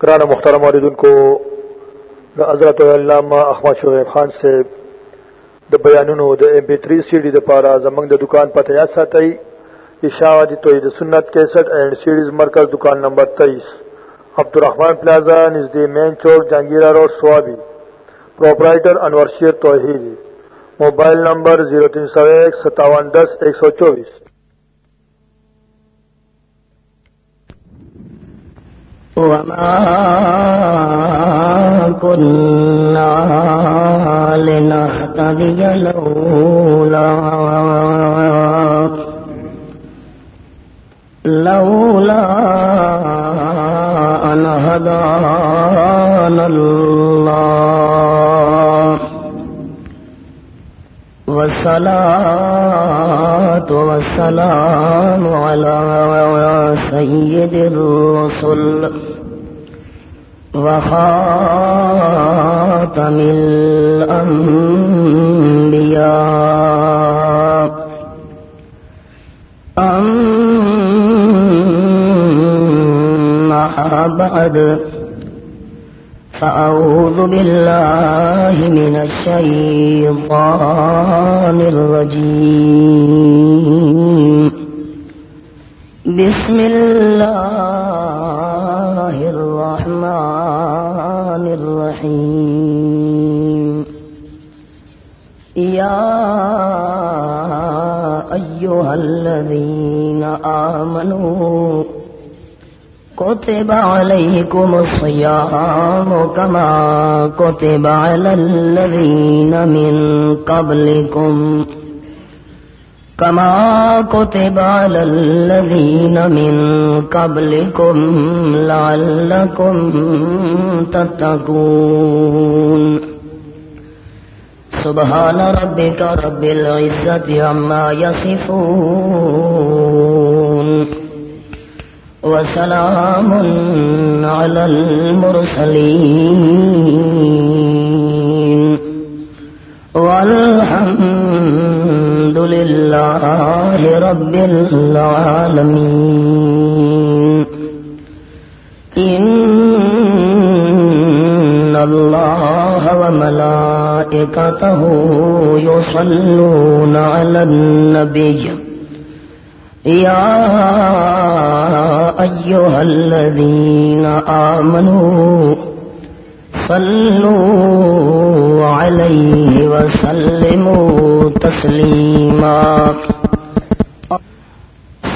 کرانا مختار مردن کو حضرت علامہ احمد شعیب خان سے د بیانونو د M P three C D د پارا زمنگ د دکان پر تیار ساتئی اشاعت توحید سنت کیسٹ اینڈ سیڈیز مرکز دکان نمبر تیئیس۔ عبدالرحمان پلازا نژد مین چوک، Jahangira road, Swabi. Proprietor Anwar Sher Tauheed mobile number zero تین سو ایک، ستاون دس، ایک سو چوبیس۔ وما كنا لنهتدي لولا لولا أن هدانا الله والصلاة والسلام على سيد الرسل وخاتم الأنبياء. أما بعد فأعوذ بالله من الشيطان الرجيم. بسم الله الرحمن الرحيم. يا أيها الذين آمنوا كتب عليكم الصيام كما كتب على الذين من قبلكم كما كتب على الذين من قبلكم لعلكم تتقون سبحان ربك رب العزة عما يصفون وسلام على المرسلين. والحمد لله رب العالمين. إن الله وملائكته يصلون على النبي. يا أيها الذين آمنوا صلوا عليه وسلموا تسليما.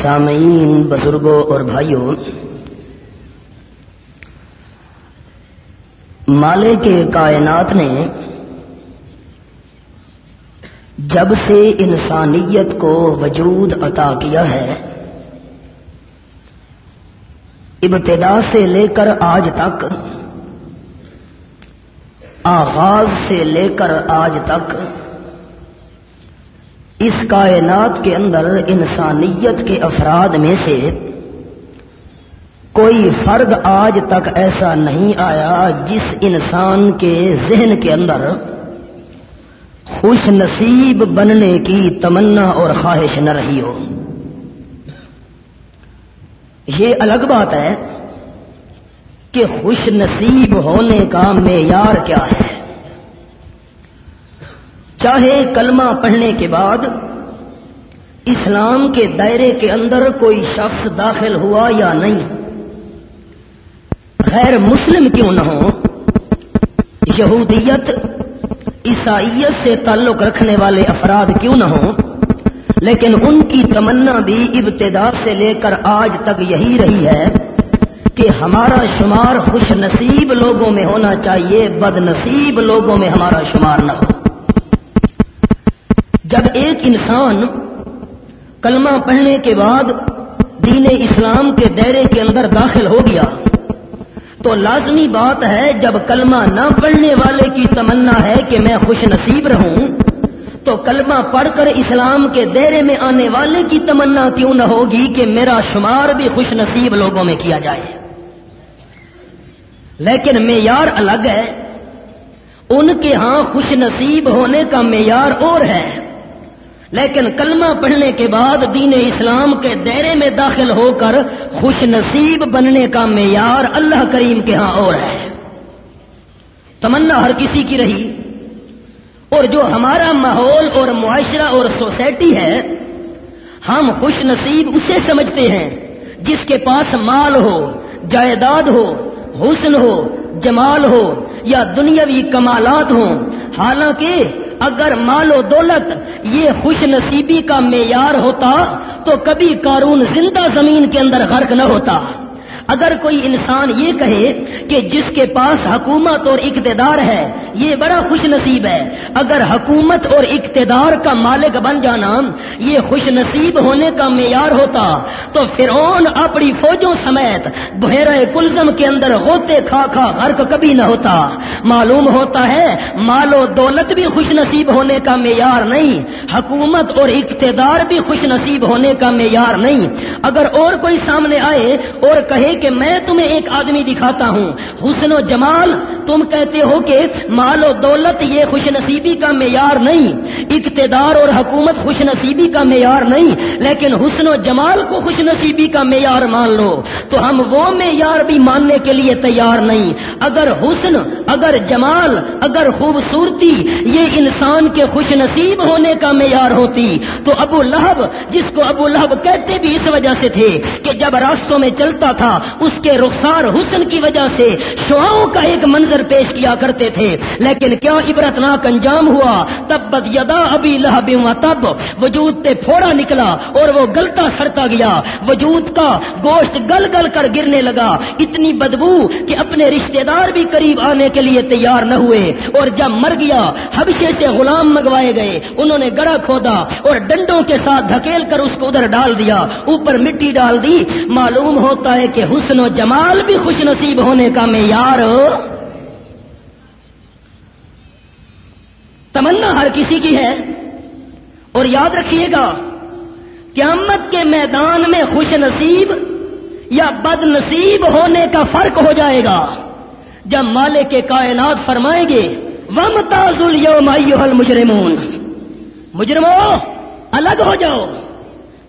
سامعین، بزرگوں اور بھائیوں، مالے کے کائنات نے جب سے انسانیت کو وجود عطا کیا ہے، ابتدا سے لے کر آج تک، آغاز سے لے کر آج تک، اس کائنات کے اندر انسانیت کے افراد میں سے کوئی فرد آج تک ایسا نہیں آیا جس انسان کے ذہن کے اندر خوش نصیب بننے کی تمنا اور خواہش نہ رہی ہو۔ یہ الگ بات ہے کہ خوش نصیب ہونے کا معیار کیا ہے۔ چاہے کلمہ پڑھنے کے بعد اسلام کے دائرے کے اندر کوئی شخص داخل ہوا یا نہیں، غیر مسلم کیوں نہ ہو، یہودیت عیسائیت سے تعلق رکھنے والے افراد کیوں نہ ہوں؟ لیکن ان کی تمنا بھی ابتدا سے لے کر آج تک یہی رہی ہے کہ ہمارا شمار خوش نصیب لوگوں میں ہونا چاہیے، بد نصیب لوگوں میں ہمارا شمار نہ ہو۔ جب ایک انسان کلمہ پڑھنے کے بعد دین اسلام کے دائرے کے اندر داخل ہو گیا تو لازمی بات ہے جب کلمہ نہ پڑھنے والے کی تمنا ہے کہ میں خوش نصیب رہوں، تو کلمہ پڑھ کر اسلام کے دائرے میں آنے والے کی تمنا کیوں نہ ہوگی کہ میرا شمار بھی خوش نصیب لوگوں میں کیا جائے؟ لیکن معیار الگ ہے۔ ان کے ہاں خوش نصیب ہونے کا معیار اور ہے۔ لیکن کلمہ پڑھنے کے بعد دین اسلام کے دائرے میں داخل ہو کر خوش نصیب بننے کا معیار اللہ کریم کے ہاں اور ہے۔ تمنا ہر کسی کی رہی۔ اور جو ہمارا ماحول اور معاشرہ اور سوسائٹی ہے، ہم خوش نصیب اسے سمجھتے ہیں، جس کے پاس مال ہو، جائیداد ہو، حسن ہو، جمال ہو یا دنیاوی کمالات ہوں۔ حالانکہ اگر مال و دولت یہ خوش نصیبی کا معیار ہوتا تو کبھی قارون زندہ زمین کے اندر غرق نہ ہوتا۔ اگر کوئی انسان یہ کہے کہ جس کے پاس حکومت اور اقتدار ہے، یہ بڑا خوش نصیب ہے۔ اگر حکومت اور اقتدار کا مالک بن جانا، یہ خوش نصیب ہونے کا معیار ہوتا، تو فرعون اپنی فوجوں سمیت بحیرہ کلزم کے اندر ہوتے کھا کھا غرق کبھی نہ ہوتا۔ معلوم ہوتا ہے، مال و دولت بھی خوش نصیب ہونے کا معیار نہیں، حکومت اور اقتدار بھی خوش نصیب ہونے کا معیار نہیں۔ اگر اور کوئی سامنے آئے اور کہے کہ میں تمہیں ایک آدمی دکھاتا ہوں۔ حسن و جمال، تم کہتے ہو کہ مال و دولت یہ خوش نصیبی کا معیار نہیں۔ اقتدار اور حکومت خوش نصیبی کا معیار نہیں، لیکن حسن و جمال کو خوش نصیبی کا معیار مان لو۔ تو ہم وہ معیار بھی ماننے کے لیے تیار نہیں۔ اگر حسن، اگر جمال، اگر خوبصورتی یہ انسان کے خوش نصیب ہونے کا معیار ہوتی، تو ابو لہب، جس کو ابو لہب کہتے بھی اس وجہ سے تھے کہ جب راستوں میں چلتا تھا اس کے رخسار حسن کی وجہ سے شعاؤں کا ایک منظر پیش کیا کرتے تھے۔ لیکن کیا عبرت ناک انجام ہوا؟ تب بد یدا ابھی لہب تب۔ وجود پہ پھوڑا نکلا اور وہ گلتا سڑتا گیا۔ وجود کا گوشت گل گل کر گرنے لگا۔ اتنی بدبو کہ اپنے رشتہ دار بھی قریب آنے کے لیے تیار نہ ہوئے۔ اور جب مر گیا، حبشے سے غلام منگوائے گئے۔ انہوں نے گڑا کھودا اور ڈنڈوں کے ساتھ دھکیل کر اس کو ادھر ڈال دیا۔ اوپر مٹی ڈال دی۔ معلوم ہوتا ہے کہ حسن و جمال بھی خوش نصیب ہونے کا معیار تمنا ہر کسی کی ہے۔ اور یاد رکھیے گا، قیامت کے میدان میں خوش نصیب یا بد نصیب ہونے کا فرق ہو جائے گا۔ جب مالے کے کائنات فرمائیں گے وم تازل یوم مجرمون مجرموں الگ ہو جاؤ۔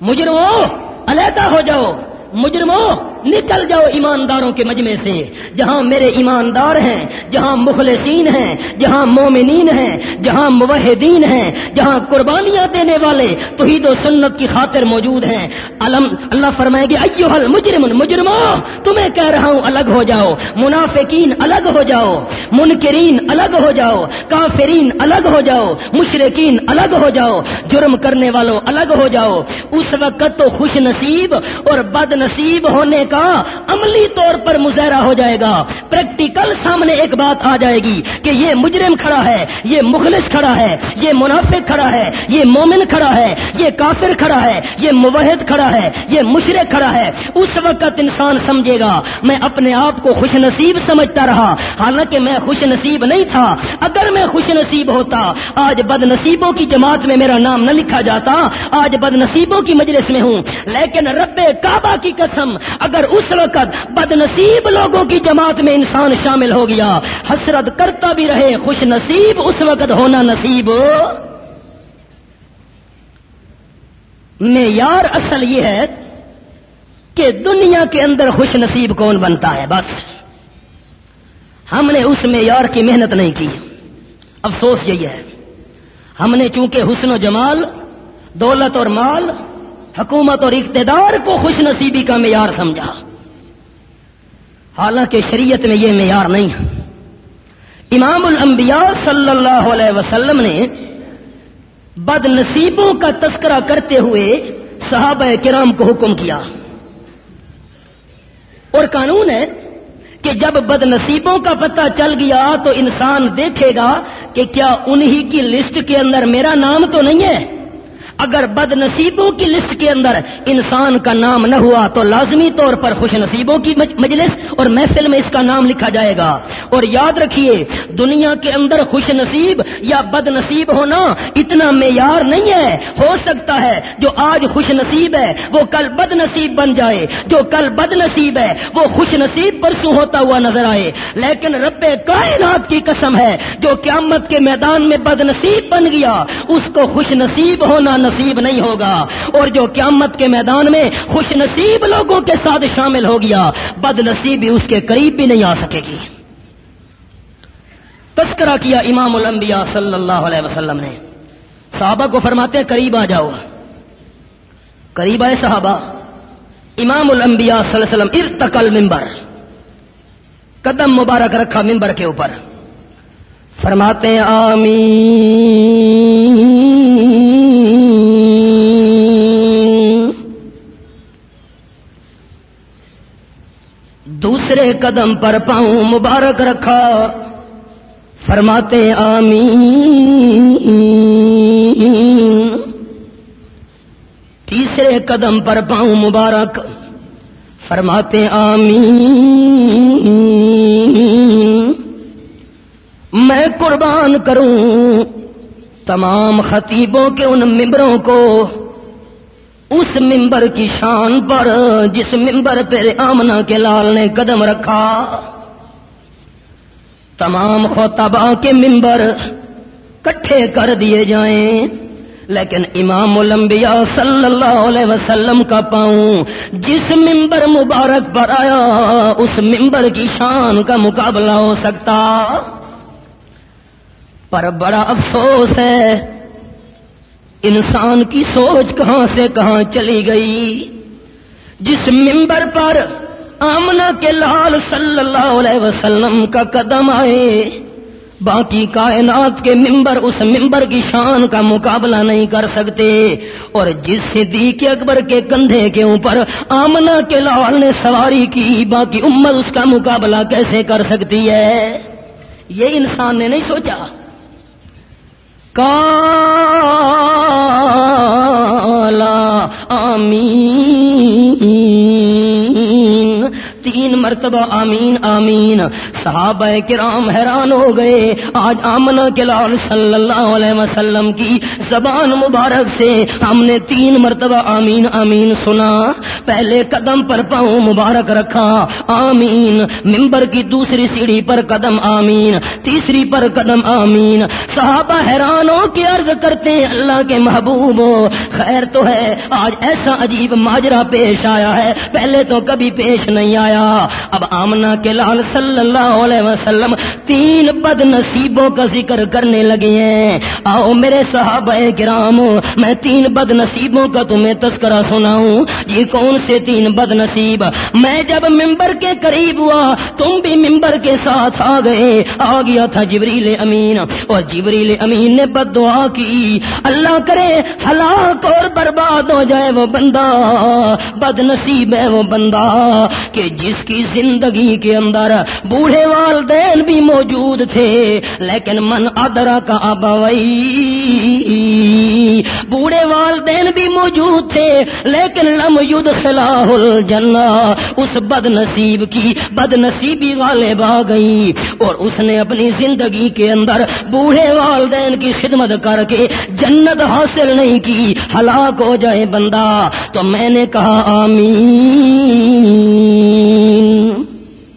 مجرموں علیحدہ ہو جاؤ۔ مجرموں نکل جاؤ ایمانداروں کے مجمے سے، جہاں میرے ایماندار ہیں، جہاں مخلصین ہیں، جہاں مومنین ہیں، جہاں موحدین ہیں، جہاں قربانیاں دینے والے توحید و سنت کی خاطر موجود ہیں۔ علم، اللہ فرمائے گی ایو حل مجرم مجرمو تمہیں کہہ رہا ہوں الگ ہو جاؤ، منافقین الگ ہو جاؤ، منکرین الگ ہو جاؤ، کافرین الگ ہو جاؤ مشرقین الگ ہو جاؤ، جرم کرنے والوں الگ ہو جاؤ۔ اس وقت تو خوش نصیب اور بد نصیب ہونے کا عملی طور پر مظاہرہ ہو جائے گا۔ پریکٹیکل سامنے ایک بات آ جائے گی کہ یہ مجرم کھڑا ہے، یہ مخلص کھڑا ہے، یہ منافق کھڑا ہے، یہ مومن کھڑا ہے، یہ کافر کھڑا ہے، یہ موحد کھڑا ہے، یہ مشرق کھڑا ہے۔ اس وقت انسان سمجھے گا، میں اپنے آپ کو خوش نصیب سمجھتا رہا۔ حالانکہ میں خوش نصیب نہیں تھا۔ اگر میں خوش نصیب ہوتا، آج بد نصیبوں کی جماعت میں میرا نام نہ لکھا جاتا، آج بد نصیبوں کی مجلس میں ہوں۔ لیکن رب کعبہ کی قسم، اگر اس وقت بد نصیب لوگوں کی جماعت میں انسان شامل ہو گیا۔ حسرت کرتا بھی رہے، خوش نصیب، اس وقت ہونا نصیب۔ معیار اصل یہ ہے کہ دنیا کے اندر خوش نصیب کون بنتا ہے، بس۔ ہم نے اس معیار کی محنت نہیں کی۔ افسوس یہی ہے۔ ہم نے چونکہ حسن و جمال، دولت اور مال حکومت اور اقتدار کو خوش نصیبی کا معیار سمجھا۔ حالانکہ شریعت میں یہ معیار نہیں ہے۔ امام الانبیاء صلی اللہ علیہ وسلم نے بد نصیبوں کا تذکرہ کرتے ہوئے صحابہ کرام کو حکم کیا۔ اور قانون ہے کہ جب بد نصیبوں کا پتہ چل گیا تو انسان دیکھے گا کہ کیا انہی کی لسٹ کے اندر میرا نام تو نہیں ہے؟ اگر بد نصیبوں کی لسٹ کے اندر انسان کا نام نہ ہوا تو لازمی طور پر خوش نصیبوں کی مجلس اور محفل میں اس کا نام لکھا جائے گا۔ اور یاد رکھیے، دنیا کے اندر خوش نصیب یا بد نصیب ہونا اتنا معیار نہیں ہے۔ ہو سکتا ہے جو آج خوش نصیب ہے، وہ کل بد نصیب بن جائے۔ جو کل بد نصیب ہے، وہ خوش نصیب پرسوں ہوتا ہوا نظر آئے۔ لیکن رب کائنات کی قسم ہے، جو قیامت کے میدان میں بد نصیب بن گیا، اس کو خوش نصیب ہونا نصیب نہیں ہوگا اور جو قیامت کے میدان میں خوش نصیب لوگوں کے ساتھ شامل ہو گیا، بد نصیبی اس کے قریب بھی نہیں آ سکے گی۔ تذکرہ کیا امام الانبیاء صلی اللہ علیہ وسلم نے۔ صحابہ کو فرماتے ہیں، قریب آ جاؤ۔ قریب آئے صحابہ۔ امام الانبیاء صلی اللہ علیہ وسلم، ارتقل ممبر قدم مبارک رکھا ممبر کے اوپر۔ فرماتے ہیں، آمین۔ دوسرے قدم پر پاؤں مبارک رکھا۔ فرماتے آمین۔ تیسرے قدم پر پاؤں مبارک۔ فرماتے آمین۔ میں قربان کروں تمام خطیبوں کے ان ممبروں کو۔ اس ممبر کی شان پر جس ممبر پہ آمنا کے لال نے قدم رکھا، تمام خوتبا کے ممبر کٹھے کر دیے جائیں، لیکن امام الانبیاء صلی اللہ علیہ وسلم کا پاؤں جس ممبر مبارک پر آیا، اس ممبر کی شان کا مقابلہ ہو سکتا۔ پر بڑا افسوس ہے انسان کی سوچ کہاں سے کہاں چلی گئی؟ جس ممبر پر آمنا کے لال صلی اللہ علیہ وسلم کا قدم آئے، باقی کائنات کے ممبر اس ممبر کی شان کا مقابلہ نہیں کر سکتے۔ اور جس صدیق اکبر کے کندھے کے اوپر آمنا کے لال نے سواری کی، باقی امت اس کا مقابلہ کیسے کر سکتی ہے؟ یہ انسان نے نہیں سوچا۔ کالا آمین۔ تین مرتبہ آمین آمین۔ صحابہ کرام حیران ہو گئے۔ آج آمنا کے لال صلی اللہ علیہ وسلم کی زبان مبارک سے ہم نے تین مرتبہ آمین آمین سنا۔ پہلے قدم پر پاؤں مبارک رکھا، آمین۔ ممبر کی دوسری سیڑھی پر قدم، آمین۔ تیسری پر قدم، آمین۔ صحابہ حیرانوں کی عرض کرتے ہیں، اللہ کے محبوب خیر تو ہے، آج ایسا عجیب ماجرا پیش آیا ہے۔ پہلے تو کبھی پیش نہیں آیا۔ اب آمنا کے لال صلی اللہ علیہ وسلم تین بد نصیبوں کا ذکر کرنے لگے ہیں۔ آؤ میرے صحابہ کرام، میں تین بد نصیبوں کا تمہیں تذکرہ سناؤں۔ یہ کون سے تین بد نصیب میں جب ممبر کے قریب ہوا، تم بھی ممبر کے ساتھ آ گئے۔ آ گیا تھا جبریل امین۔ اور جبریل امین نے بد دعا کی۔ اللہ کرے، ہلاک اور برباد ہو جائے وہ بندہ۔ بد نصیب ہے وہ بندہ کہ جس کی زندگی کے اندر بوڑھے والدین بھی موجود تھے، لیکن من ادرا کا ابوئی بوڑھے والدین بھی موجود تھے، لیکن لم ید خلاح الجنہ، اس بد نصیب کی بد نصیبی غالب آ گئی، اور اس نے اپنی زندگی کے اندر بوڑھے والدین کی خدمت کر کے جنت حاصل نہیں کی، ہلاک ہو جائے بندہ۔ تو میں نے کہا آمین۔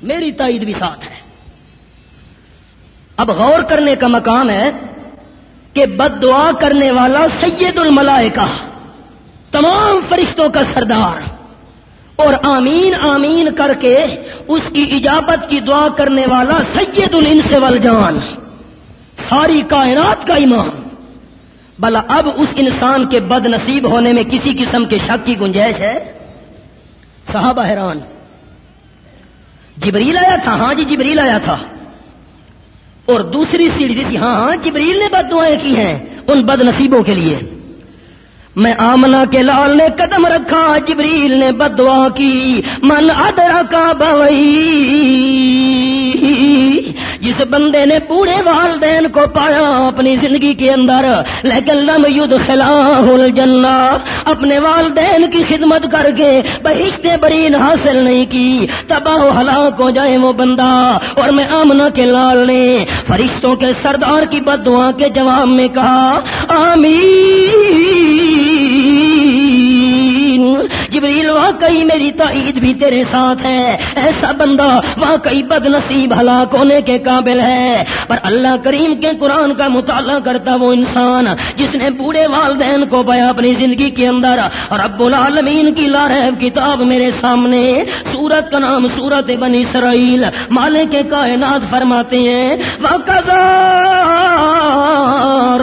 میری تائید بھی ساتھ ہے۔ اب غور کرنے کا مقام ہے کہ بد دعا کرنے والا سید الملائکہ، تمام فرشتوں کا سردار، اور آمین آمین کر کے اس کی اجابت کی دعا کرنے والا سید الانس والجان، ساری کائنات کا امام۔ بلا اب اس انسان کے بد نصیب ہونے میں کسی قسم کے شک کی گنجائش ہے؟ صحابہ حیران، جبریل آیا تھا؟ ہاں جی جبریل آیا تھا۔ اور دوسری سیڑھی تھی ہاں ہاں جبریل نے بد دعائیں کی ہیں ان بد نصیبوں کے لیے۔ میں آمنا کے لال نے قدم رکھا، جبریل نے بد دعا کی۔ من ادرا کا بوئی جس بندے نے پورے والدین کو پایا اپنی زندگی کے اندر، لیکن لم ید خلاح الجنہ، اپنے والدین کی خدمت کر کے بہشت برین حاصل نہیں کی، تباہ و ہلاک ہو جائے وہ بندہ۔ اور میں آمنا کے لال نے فرشتوں کے سردار کی بد دعا کے جواب میں کہا، آمین۔ جبریل، واقعی میری تائید بھی تیرے ساتھ ہے۔ ایسا بندہ واقعی بد نصیب ہلاک ہونے کے قابل ہے۔ پر اللہ کریم کے قرآن کا مطالعہ کرتا وہ انسان جس نے بوڑھے والدین کو پایا اپنی زندگی کے اندر۔ رب العالمین کی لارب کتاب میرے سامنے سورت کا نام سورت بنی اسرائیل مالک کائنات فرماتے ہیں۔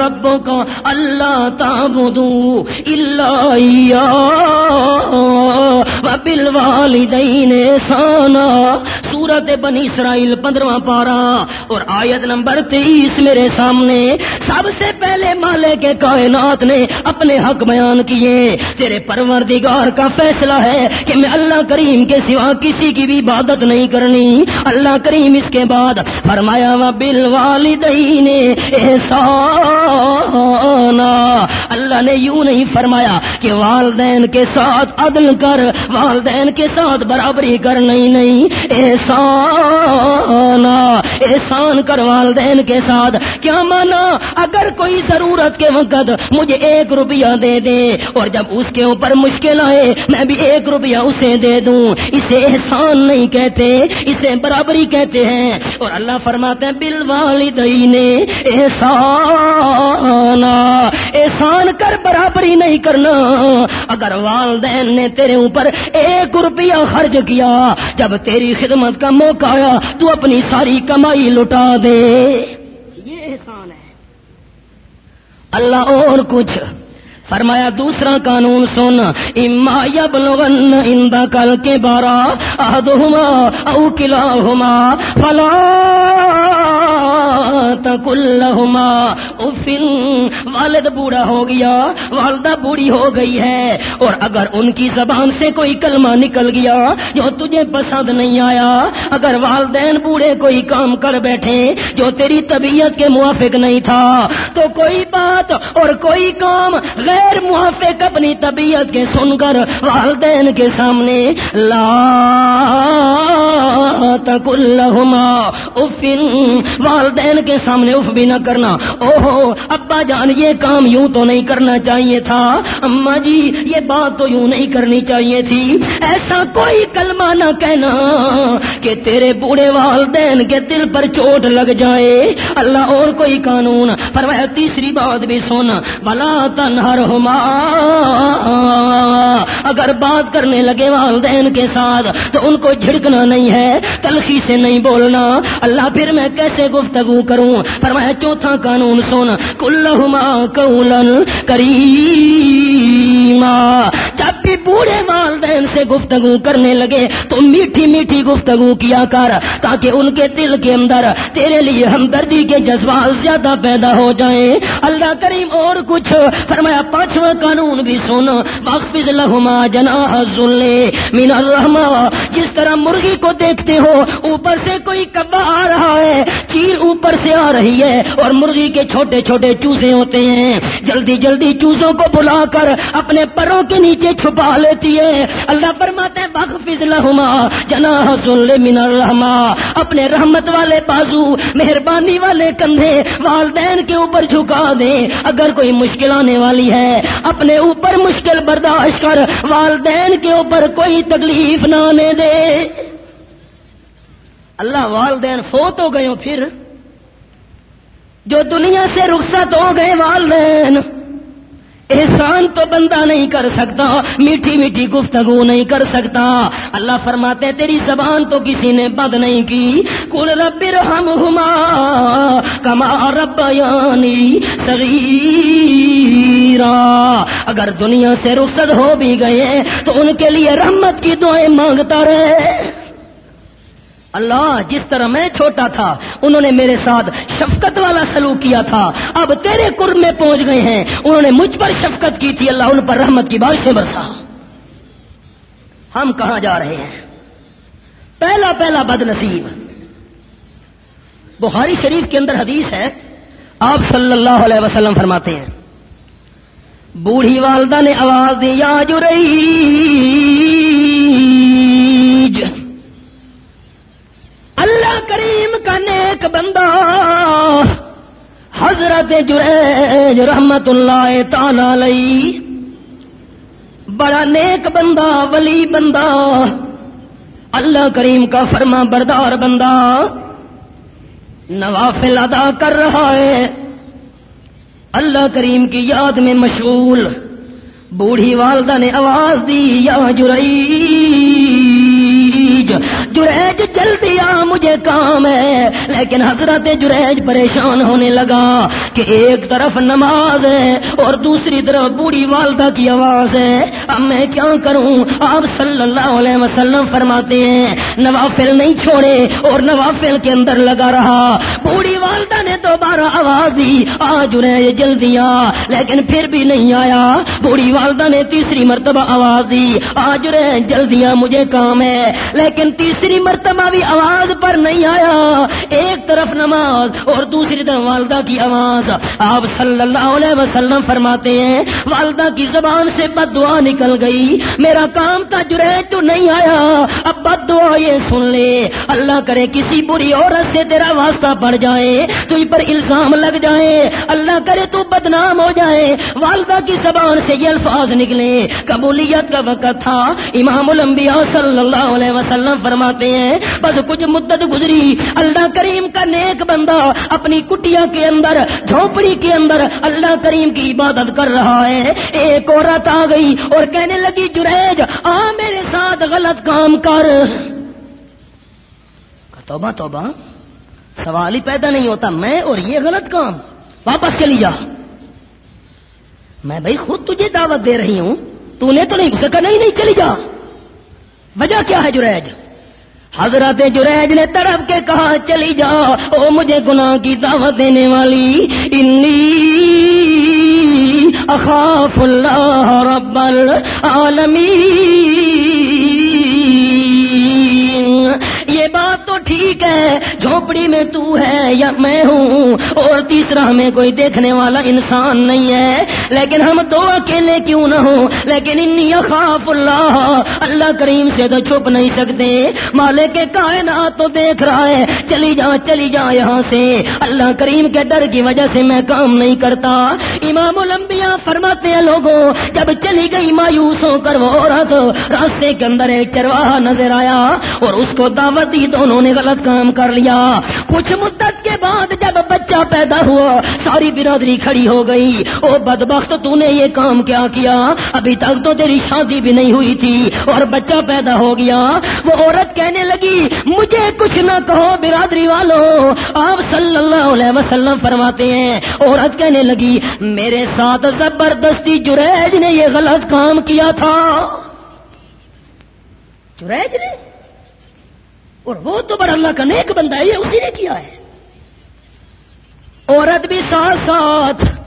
رب کا اللہ تابدو اللہ بل والدین سانا سورت بنی اسرائیل پندرواں پارا اور آیت نمبر تیئیس میرے سامنے۔ سب سے پہلے مالے کے کائنات نے اپنے حق بیان کیے۔ تیرے پروردگار کا فیصلہ ہے کہ میں اللہ کریم کے سوا کسی کی بھی عبادت نہیں کرنی۔ اللہ کریم اس کے بعد فرمایا، وا بل والدین اللہ نے یوں نہیں فرمایا کہ والدین کے ساتھ عدل کر، والدین کے ساتھ برابری کر۔ نہیں نہیں، احسان احسان کر والدین کے ساتھ۔ کیا مانا؟ اگر کوئی ضرورت کے وقت مجھے ایک روپیہ دے دے اور جب اس کے اوپر مشکل آئے، میں بھی ایک روپیہ اسے دے دوں۔ اسے احسان نہیں کہتے، اسے برابری کہتے ہیں۔ اور اللہ فرماتے ہیں بل والدین احسان احسان کر برابری نہیں کرنا۔ اگر والدین نے تیرے اوپر ایک روپیہ خرچ کیا۔ جب تیری خدمت کا موقع آیا، تو اپنی ساری کمائی لٹا دے۔ یہ احسان ہے۔ اللہ اور کچھ۔ فرمایا، دوسرا قانون سن۔ اما یبلغن اندا کل کے بارہ احدہما او کلاہما فلا تکلہما افن، والد بوڑھا ہو گیا، والدہ بوڑھی ہو گئی ہے۔ اور اگر ان کی زبان سے کوئی کلمہ نکل گیا جو تجھے پسند نہیں آیا، اگر والدین بوڑھے کوئی کام کر بیٹھے جو تیری طبیعت کے موافق نہیں تھا، تو کوئی بات اور کوئی کام غیر موافق اپنی طبیعت کے سن کر والدین کے سامنے، لا تک افن، والدین کے سامنے اف بھی نہ کرنا۔ اوہو، ابا جان، یہ کام یوں تو نہیں کرنا چاہیے تھا۔ اما جی یہ بات تو یوں نہیں کرنی چاہیے تھی۔ ایسا کوئی کلمہ نہ کہنا کہ تیرے بوڑھے والدین کے دل پر چوٹ لگ جائے۔ اللہ اور کوئی قانون۔ فرمایا، تیسری بات بھی سن۔ بلا تنہر ہوما اگر بات کرنے لگے والدین کے ساتھ تو ان کو جھڑکنا نہیں ہے، تلخی سے نہیں بولنا۔ اللہ، پھر میں کیسے گفتگو کروں۔ فرمایا چوتھا قانون سن۔ کلہما کولن کریما۔ جب بھی بوڑھے والدین سے گفتگو کرنے لگے تو میٹھی میٹھی گفتگو کیا کر تاکہ ان کے دل کے اندر تیرے لیے ہمدردی کے جذبات زیادہ پیدا ہو جائیں۔ اللہ کریم اور کچھ۔ فرمایا پانچواں قانون بھی سن۔ واقف لہما جنا مین الرحما جس طرح مرغی کو دیکھتے ہو، اوپر سے کوئی کبا آ رہا ہے چیل اوپر سے آ رہی ہے اور مرغی کے چھوٹے چھوٹے چوزے ہوتے ہیں۔ جلدی جلدی چوزوں کو بلا کر اپنے پروں کے نیچے چھپا لیتی ہے۔ اللہ فرماتے وقف لہما جنا من الرحما اپنے رحمت والے بازو، مہربانی والے کندھے والدین کے اوپر جھکا دیں اگر کوئی مشکل آنے والی ہے، اپنے اوپر مشکل برداشت کر، والدین کے اوپر کوئی تکلیف نہ آنے دے۔ اللہ والدین فوت ہو گئے پھر جو دنیا سے رخصت ہو گئے والدین، احسان تو بندہ نہیں کر سکتا، میٹھی میٹھی گفتگو نہیں کر سکتا۔ اللہ فرماتے تیری زبان تو کسی نے بد نہیں کی۔ کل رب رحم ہما کما رب یعنی اگر دنیا سے رخصت ہو بھی گئے، تو ان کے لیے رحمت کی دعائیں مانگتا رہے۔ اللہ، جس طرح میں چھوٹا تھا، انہوں نے میرے ساتھ شفقت والا سلوک کیا تھا۔ اب تیرے کر میں پہنچ گئے ہیں۔ انہوں نے مجھ پر شفقت کی تھی۔ اللہ، ان پر رحمت کی بارشیں برسا۔ ہم کہاں جا رہے ہیں؟ پہلا پہلا بد نصیب بخاری شریف کے اندر حدیث ہے، آپ صلی اللہ علیہ وسلم فرماتے ہیں، بوڑھی والدہ نے آواز دی، یا جو رہی کریم کا نیک بندہ، حضرت جریج رحمت اللہ تعالی بڑا نیک بندہ، ولی بندہ، اللہ کریم کا فرما بردار بندہ، نوافل ادا کر رہا ہے۔ اللہ کریم کی یاد میں مشغول، بوڑھی والدہ نے آواز دی، یا جرئی جریج جلدی آ، مجھے کام ہے۔ لیکن حضرت جریج پریشان ہونے لگا کہ ایک طرف نماز ہے اور دوسری طرف بوڑھی والدہ کی آواز ہے۔ اب میں کیا کروں؟ آپ صلی اللہ علیہ وسلم فرماتے ہیں، نوافل نہیں چھوڑے اور نوافل کے اندر لگا رہا۔ بوڑھی والدہ نے دوبارہ آواز دی، آ جریج جلدی آ۔ لیکن پھر بھی نہیں آیا۔ بوڑھی والدہ نے تیسری مرتبہ آواز دی آج رہے جلدی آ، مجھے کام ہے۔ لیکن تیسری مرتبہ بھی آواز پر نہیں آیا۔ ایک طرف نماز اور دوسری طرف والدہ کی آواز۔ آپ صلی اللہ علیہ وسلم فرماتے ہیں، والدہ کی زبان سے بد دعا نکل گئی۔ میرا کام تھا جرے تو نہیں آیا۔ اب بد دعا یہ سن لے۔ اللہ کرے کسی بری عورت سے تیرا واسطہ پڑ جائے، تجھ پر الزام لگ جائے۔ اللہ کرے تو بدنام ہو جائے۔ والدہ کی زبان سے یہ الفاظ نکلے۔ قبولیت کا وقت تھا۔ امام الانبیاء صلی اللہ علیہ وسلم فرماتے ہیں۔ بس کچھ مدت گزری۔ اللہ کریم کا نیک بندہ اپنی کٹیا کے اندر، جھونپڑی کے اندر اللہ کریم کی عبادت کر رہا ہے۔ ایک عورت آ گئی اور کہنے لگی، جریج، آ میرے ساتھ غلط کام کر۔ توبہ توبہ۔ سوال ہی پیدا نہیں ہوتا، میں اور یہ غلط کام۔ واپس چلی جا۔ میں بھائی خود تجھے دعوت دے رہی ہوں، تو نے تو نہیں کہا، نہیں نہیں، چلی جا۔ وجہ کیا ہے جریج؟ حضرت جریج نے تڑپ کے کہا، چلی جا او مجھے گناہ کی دعوت دینے والی، انی اخاف اللہ رب العالمین۔ یہ بات تو ٹھیک ہے، جھونپڑی میں تو ہے یا میں ہوں، اور تیسرا ہمیں کوئی دیکھنے والا انسان نہیں ہے۔ لیکن ہم تو اکیلے کیوں نہ ہوں؟ لیکن انی اخاف اللہ اللہ کریم سے تو چھپ نہیں سکتے۔ مالے کے کائنات تو دیکھ رہا ہے، چلی جا چلی جا یہاں سے۔ اللہ کریم کے ڈر کی وجہ سے میں کام نہیں کرتا۔ امام الانبیاء فرماتے ہیں لوگوں، جب چلی گئی مایوس ہو کر وہ عورت راستے کے اندر ایک چرواہا نظر آیا، اور اس کو دعوت دی تو انہوں نے غلط کام کر لیا۔ کچھ مدت کے بعد جب بچہ پیدا ہوا، ساری برادری کھڑی ہو گئی۔ او بدبخت، تو نے یہ کام کیا کیا؟ ابھی تک تو تیری شادی بھی نہیں ہوئی تھی۔ اور بچہ پیدا ہو گیا۔ وہ عورت کہنے لگی، مجھے کچھ نہ کہو برادری والوں آپ صلی اللہ علیہ وسلم فرماتے ہیں۔ عورت کہنے لگی، میرے ساتھ زبردستی جریج نے یہ غلط کام کیا تھا۔ جریج نے؟ اور وہ تو بڑا اللہ کا نیک بندہ ہے، یہ اسی نے کیا ہے۔ عورت بھی ساتھ ساتھ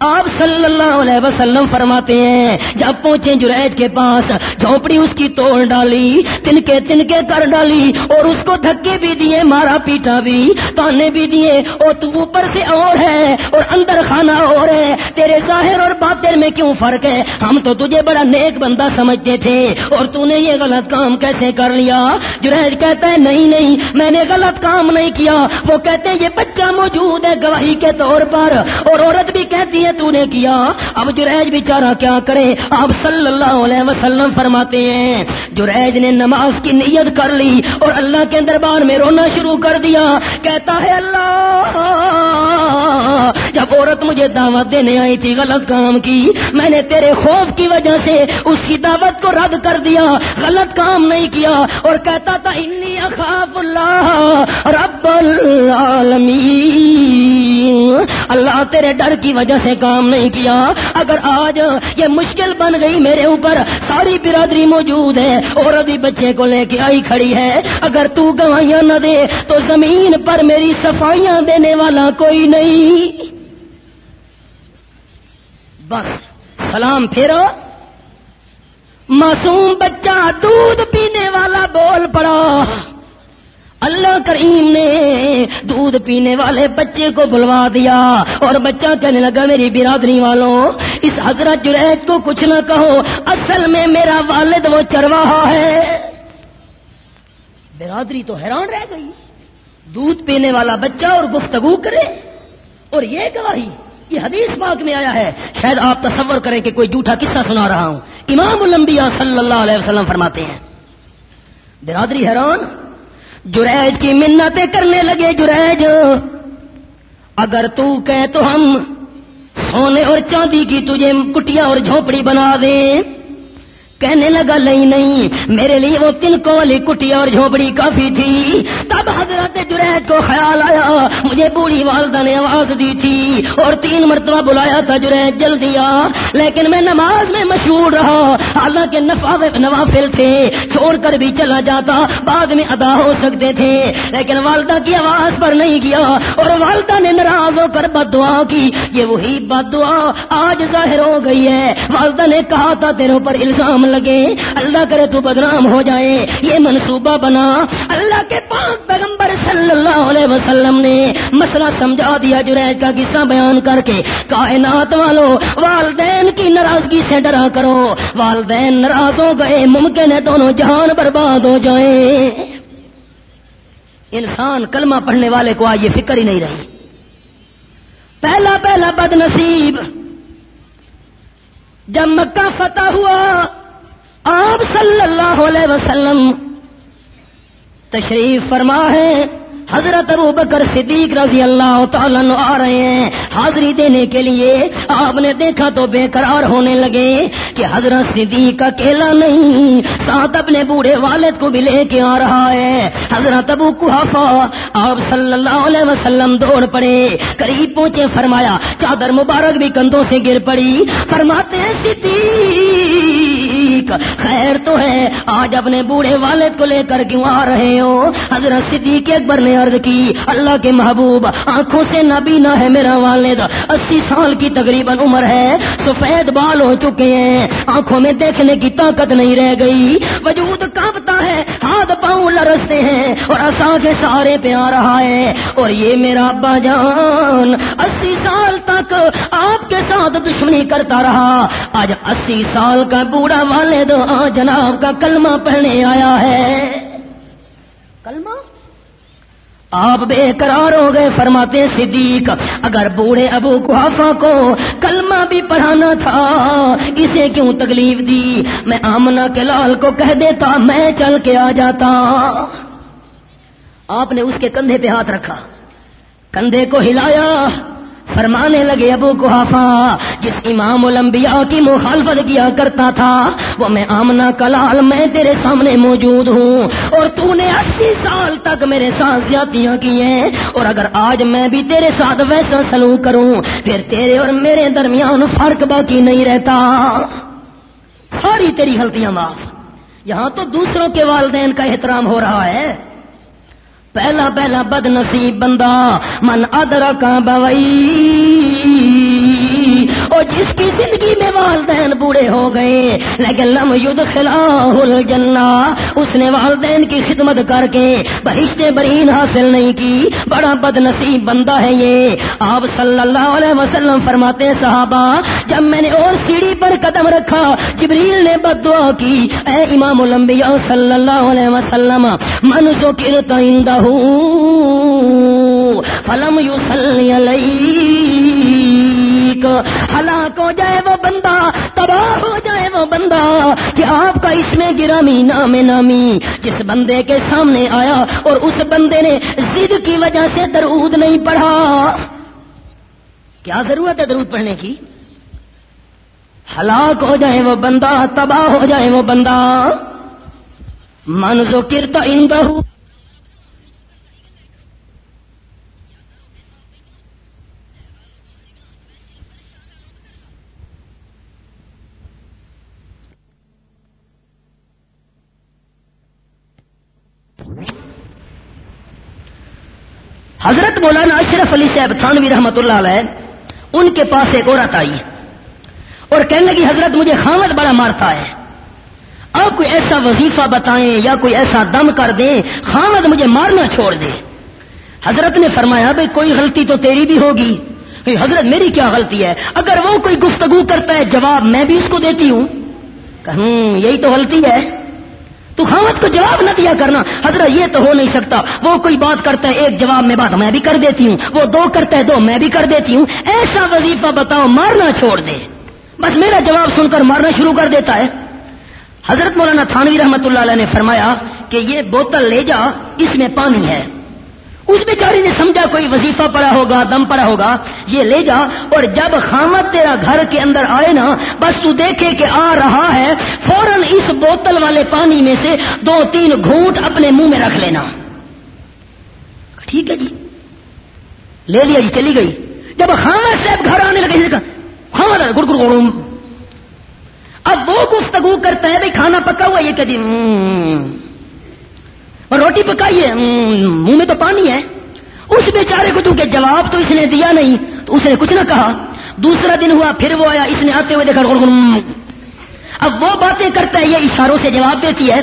آپ صلی اللہ علیہ وسلم فرماتے ہیں، جب پہنچے جریج کے پاس، جھونپڑی اس کی توڑ ڈالی، تنکے تنکے کر ڈالی، اور اس کو دھکے بھی دیے، مارا پیٹا بھی، تانے بھی دیے، اور تو اوپر سے اور ہے، اور اندر کھانا اور ہے، تیرے ظاہر اور باطن میں کیوں فرق ہے؟ ہم تو تجھے بڑا نیک بندہ سمجھتے تھے، اور تو نے یہ غلط کام کیسے کر لیا؟ جریج کہتا ہے، نہیں نہیں، میں نے غلط کام نہیں کیا۔ وہ کہتے ہیں، یہ بچہ موجود ہے گواہی کے طور پر، اور عورت بھی کہتی ہے تو نے کیا اب جریج بیچارہ کیا کرے آپ صلی اللہ علیہ وسلم فرماتے ہیں جریج نے نماز کی نیت کر لی اور اللہ کے دربار میں رونا شروع کر دیا کہتا ہے اللہ جب عورت مجھے دعوت دینے آئی تھی غلط کام کی میں نے تیرے خوف کی وجہ سے اس کی دعوت کو رد کر دیا غلط کام نہیں کیا اور کہتا تھا انی اخاف اللہ رب العالمین اللہ تیرے ڈر کی وجہ سے کام نہیں کیا۔ اگر آج یہ مشکل بن گئی میرے اوپر، ساری برادری موجود ہے اور ابھی بچے کو لے کے آئی کھڑی ہے۔ اگر تو گواہیاں نہ دے، تو زمین پر میری صفائیاں دینے والا کوئی نہیں۔ بس، سلام پھیرو۔ معصوم بچہ دودھ پینے والا بول پڑا۔ اللہ کریم نے دودھ پینے والے بچے کو بلوا دیا اور بچہ کہنے لگا، میری برادری والوں، اس حضرت جریج کو کچھ نہ کہو، اصل میں میرا والد وہ چرواہا ہے۔ برادری تو حیران رہ گئی۔ دودھ پینے والا بچہ اور گفتگو کرے۔ اور یہ گواہی، یہ حدیث پاک میں آیا ہے۔ شاید آپ تصور کریں کہ کوئی جھوٹا قصہ سنا رہا ہوں۔ امام الانبیاء صلی اللہ علیہ وسلم فرماتے ہیں، برادری حیران جریج کی منتیں کرنے لگے جریج۔ اگر تو کہ تو ہم سونے اور چاندی کی تجھے کٹیا اور جھونپڑی بنا دیں۔ کہنے لگا، نہیں نہیں، میرے لیے وہ تن والی کٹیا اور جھوپڑی کافی تھی۔ تب حضرت جریج کو خیال آیا، مجھے بوڑھی والدہ نے آواز دی تھی اور تین مرتبہ بلایا تھا جریج جل دیا لیکن میں نماز میں مشہور رہا۔ حالانکہ نفا نوافل تھے، چھوڑ کر بھی چلا جاتا، بعد میں ادا ہو سکتے تھے۔ لیکن والدہ کی آواز پر نہیں کیا اور والدہ نے ناراض ہو کر بد دعا کی۔ یہ وہی بد دعا آج ظاہر ہو گئی ہے۔ والدہ نے کہا تھا تیروں پر الزام لگے، اللہ کرے تو بدنام ہو جائے، یہ منصوبہ بنا۔ اللہ کے پاک پیغمبر صلی اللہ علیہ وسلم نے مسئلہ سمجھا دیا جریج کا قصہ بیان کر کے۔ کائنات والو، والدین کی ناراضگی سے ڈرا کرو۔ والدین ناراض ہو گئے، ممکن ہے دونوں جہان برباد ہو جائیں۔ انسان کلمہ پڑھنے والے کو آج یہ فکر ہی نہیں رہی۔ پہلا پہلا بد نصیب جب مکہ فتح ہوا آپ صلی اللہ علیہ وسلم تشریف فرما ہے، حضرت ابو بکر صدیق رضی اللہ تعالیٰ آ رہے ہیں۔ حاضری دینے کے لیے آپ نے دیکھا تو بے قرار ہونے لگے کہ حضرت صدیق اکیلا نہیں، ساتھ اپنے بوڑھے والد کو بھی لے کے آ رہا ہے۔ حضرت ابو کوحفا آپ صلی اللہ علیہ وسلم دوڑ پڑے، قریب پہنچے، فرمایا، چادر مبارک بھی کندھوں سے گر پڑی۔ فرماتے ہیں، صدیق! خیر تو ہے۔ آج اپنے بوڑھے والد کو لے کر کیوں آ رہے ہو؟ حضرت صدیق اکبر نے عرض کی، اللہ کے محبوب، آنکھوں سے نبینا ہے میرا والد۔ اسی سال کی تقریباً عمر ہے۔ سفید بال ہو چکے ہیں۔ آنکھوں میں دیکھنے کی طاقت نہیں رہ گئی۔ وجود کانپتا ہے۔ ہاتھ پاؤں لرستے ہیں۔ اور اصا کے سارے پہ آ رہا ہے۔ اور یہ میرا ابا جان۔ اسی سال تک آپ کے ساتھ دشمنی کرتا رہا۔ آج اسی سال کا بوڑھا والد جناب کا کلمہ پڑھنے آیا ہے۔ کلمہ؟ آپ بے قرار ہو گئے، فرماتے صدیق، اگر بوڑھے ابو کوافا کو کلمہ بھی پڑھانا تھا، اسے کیوں تکلیف دی؟ میں آمنا کے لال کو کہہ دیتا، میں چل کے آ جاتا۔ آپ نے اس کے کندھے پہ ہاتھ رکھا، کندھے کو ہلایا۔ فرمانے لگے ابو کوحافا جس امام الانبیاء کی مخالفت کیا کرتا تھا، وہ میں آمنا کلال میں تیرے سامنے موجود ہوں، اور تو نے اسی سال تک میرے ساتھ زیادتیاں کی ہیں، اور اگر آج میں بھی تیرے ساتھ ویسا سلوک کروں، پھر تیرے اور میرے درمیان فرق باقی نہیں رہتا۔ ساری تیری غلطیاں معاف۔ یہاں تو دوسروں کے والدین کا احترام ہو رہا ہے۔ پہلا پہلا بد نصیب بندہ من ادرکا بوئی اور جس کی زندگی میں والدین بوڑھے ہو گئے، لیکن لم ید الجنہ، اس نے والدین کی خدمت کر کے بہشت برین حاصل نہیں کی۔ بڑا بد نصیب بندہ ہے یہ۔ آپ صلی اللہ علیہ وسلم فرماتے صحابہ، جب میں نے اور سیڑھی پر قدم رکھا، جبریل نے بد دعا کی، اے امام الانبیاء صلی اللہ علیہ وسلم، من جو کرتا فلم یو سلی ہلاک ہو جائے وہ بندہ، تباہ ہو جائے وہ بندہ، کہ آپ کا اس میں گرامی نام نامی جس بندے کے سامنے آیا اور اس بندے نے ضد کی وجہ سے درود نہیں پڑھا۔ کیا ضرورت ہے درود پڑھنے کی؟ ہلاک ہو جائے وہ بندہ، تباہ ہو جائے وہ بندہ۔ منظو کرتا ان بہو حضرت مولانا اشرف علی صاحب تھانوی رحمت اللہ علیہ، ان کے پاس ایک عورت آئی اور کہنے لگی، حضرت مجھے خامد بڑا مارتا ہے۔ آپ کوئی ایسا وظیفہ بتائیں یا کوئی ایسا دم کر دیں، خامد مجھے مارنا چھوڑ دے۔ حضرت نے فرمایا، بھائی کوئی غلطی تو تیری بھی ہوگی۔ حضرت، میری کیا غلطی ہے؟ اگر وہ کوئی گفتگو کرتا ہے، جواب میں بھی اس کو دیتی ہوں۔ کہ یہی تو غلطی ہے۔ تو خامت کو جواب نہ دیا کرنا۔ حضرت، یہ تو ہو نہیں سکتا۔ وہ کوئی بات کرتا ہے، ایک جواب میں بات میں بھی کر دیتی ہوں۔ وہ دو کرتا ہے، دو میں بھی کر دیتی ہوں۔ ایسا وظیفہ بتاؤ، مارنا چھوڑ دے۔ بس میرا جواب سن کر مارنا شروع کر دیتا ہے۔ حضرت مولانا تھانوی رحمت اللہ علیہ نے فرمایا کہ یہ بوتل لے جا، اس میں پانی ہے۔ اس بیچاری نے سمجھا کوئی وظیفہ پڑا ہوگا، دم پڑا ہوگا، یہ لے جا اور جب خامت تیرا گھر کے اندر آئے نا، بس تو دیکھے کہ آ رہا ہے، فوراً اس بوتل والے پانی میں سے دو تین گھونٹ اپنے منہ میں رکھ لینا۔ ٹھیک ہے جی۔ لے لیا جی چلی گئی۔ جب خامد صاحب گھر آنے لگے خامد گڑ گڑ گڑ۔ اب وہ گفتگو کرتا ہے بھائی کھانا پکا ہوا یہ کہتی اور روٹی پکائی ہے منہ میں تو پانی ہے۔ اس بیچارے کو چونکہ جواب تو اس نے دیا نہیں، تو اس نے کچھ نہ کہا۔ دوسرا دن ہوا، پھر وہ آیا، اس نے آتے ہوئے دیکھا اب وہ باتیں کرتا ہے، یہ اشاروں سے جواب دیتی ہے۔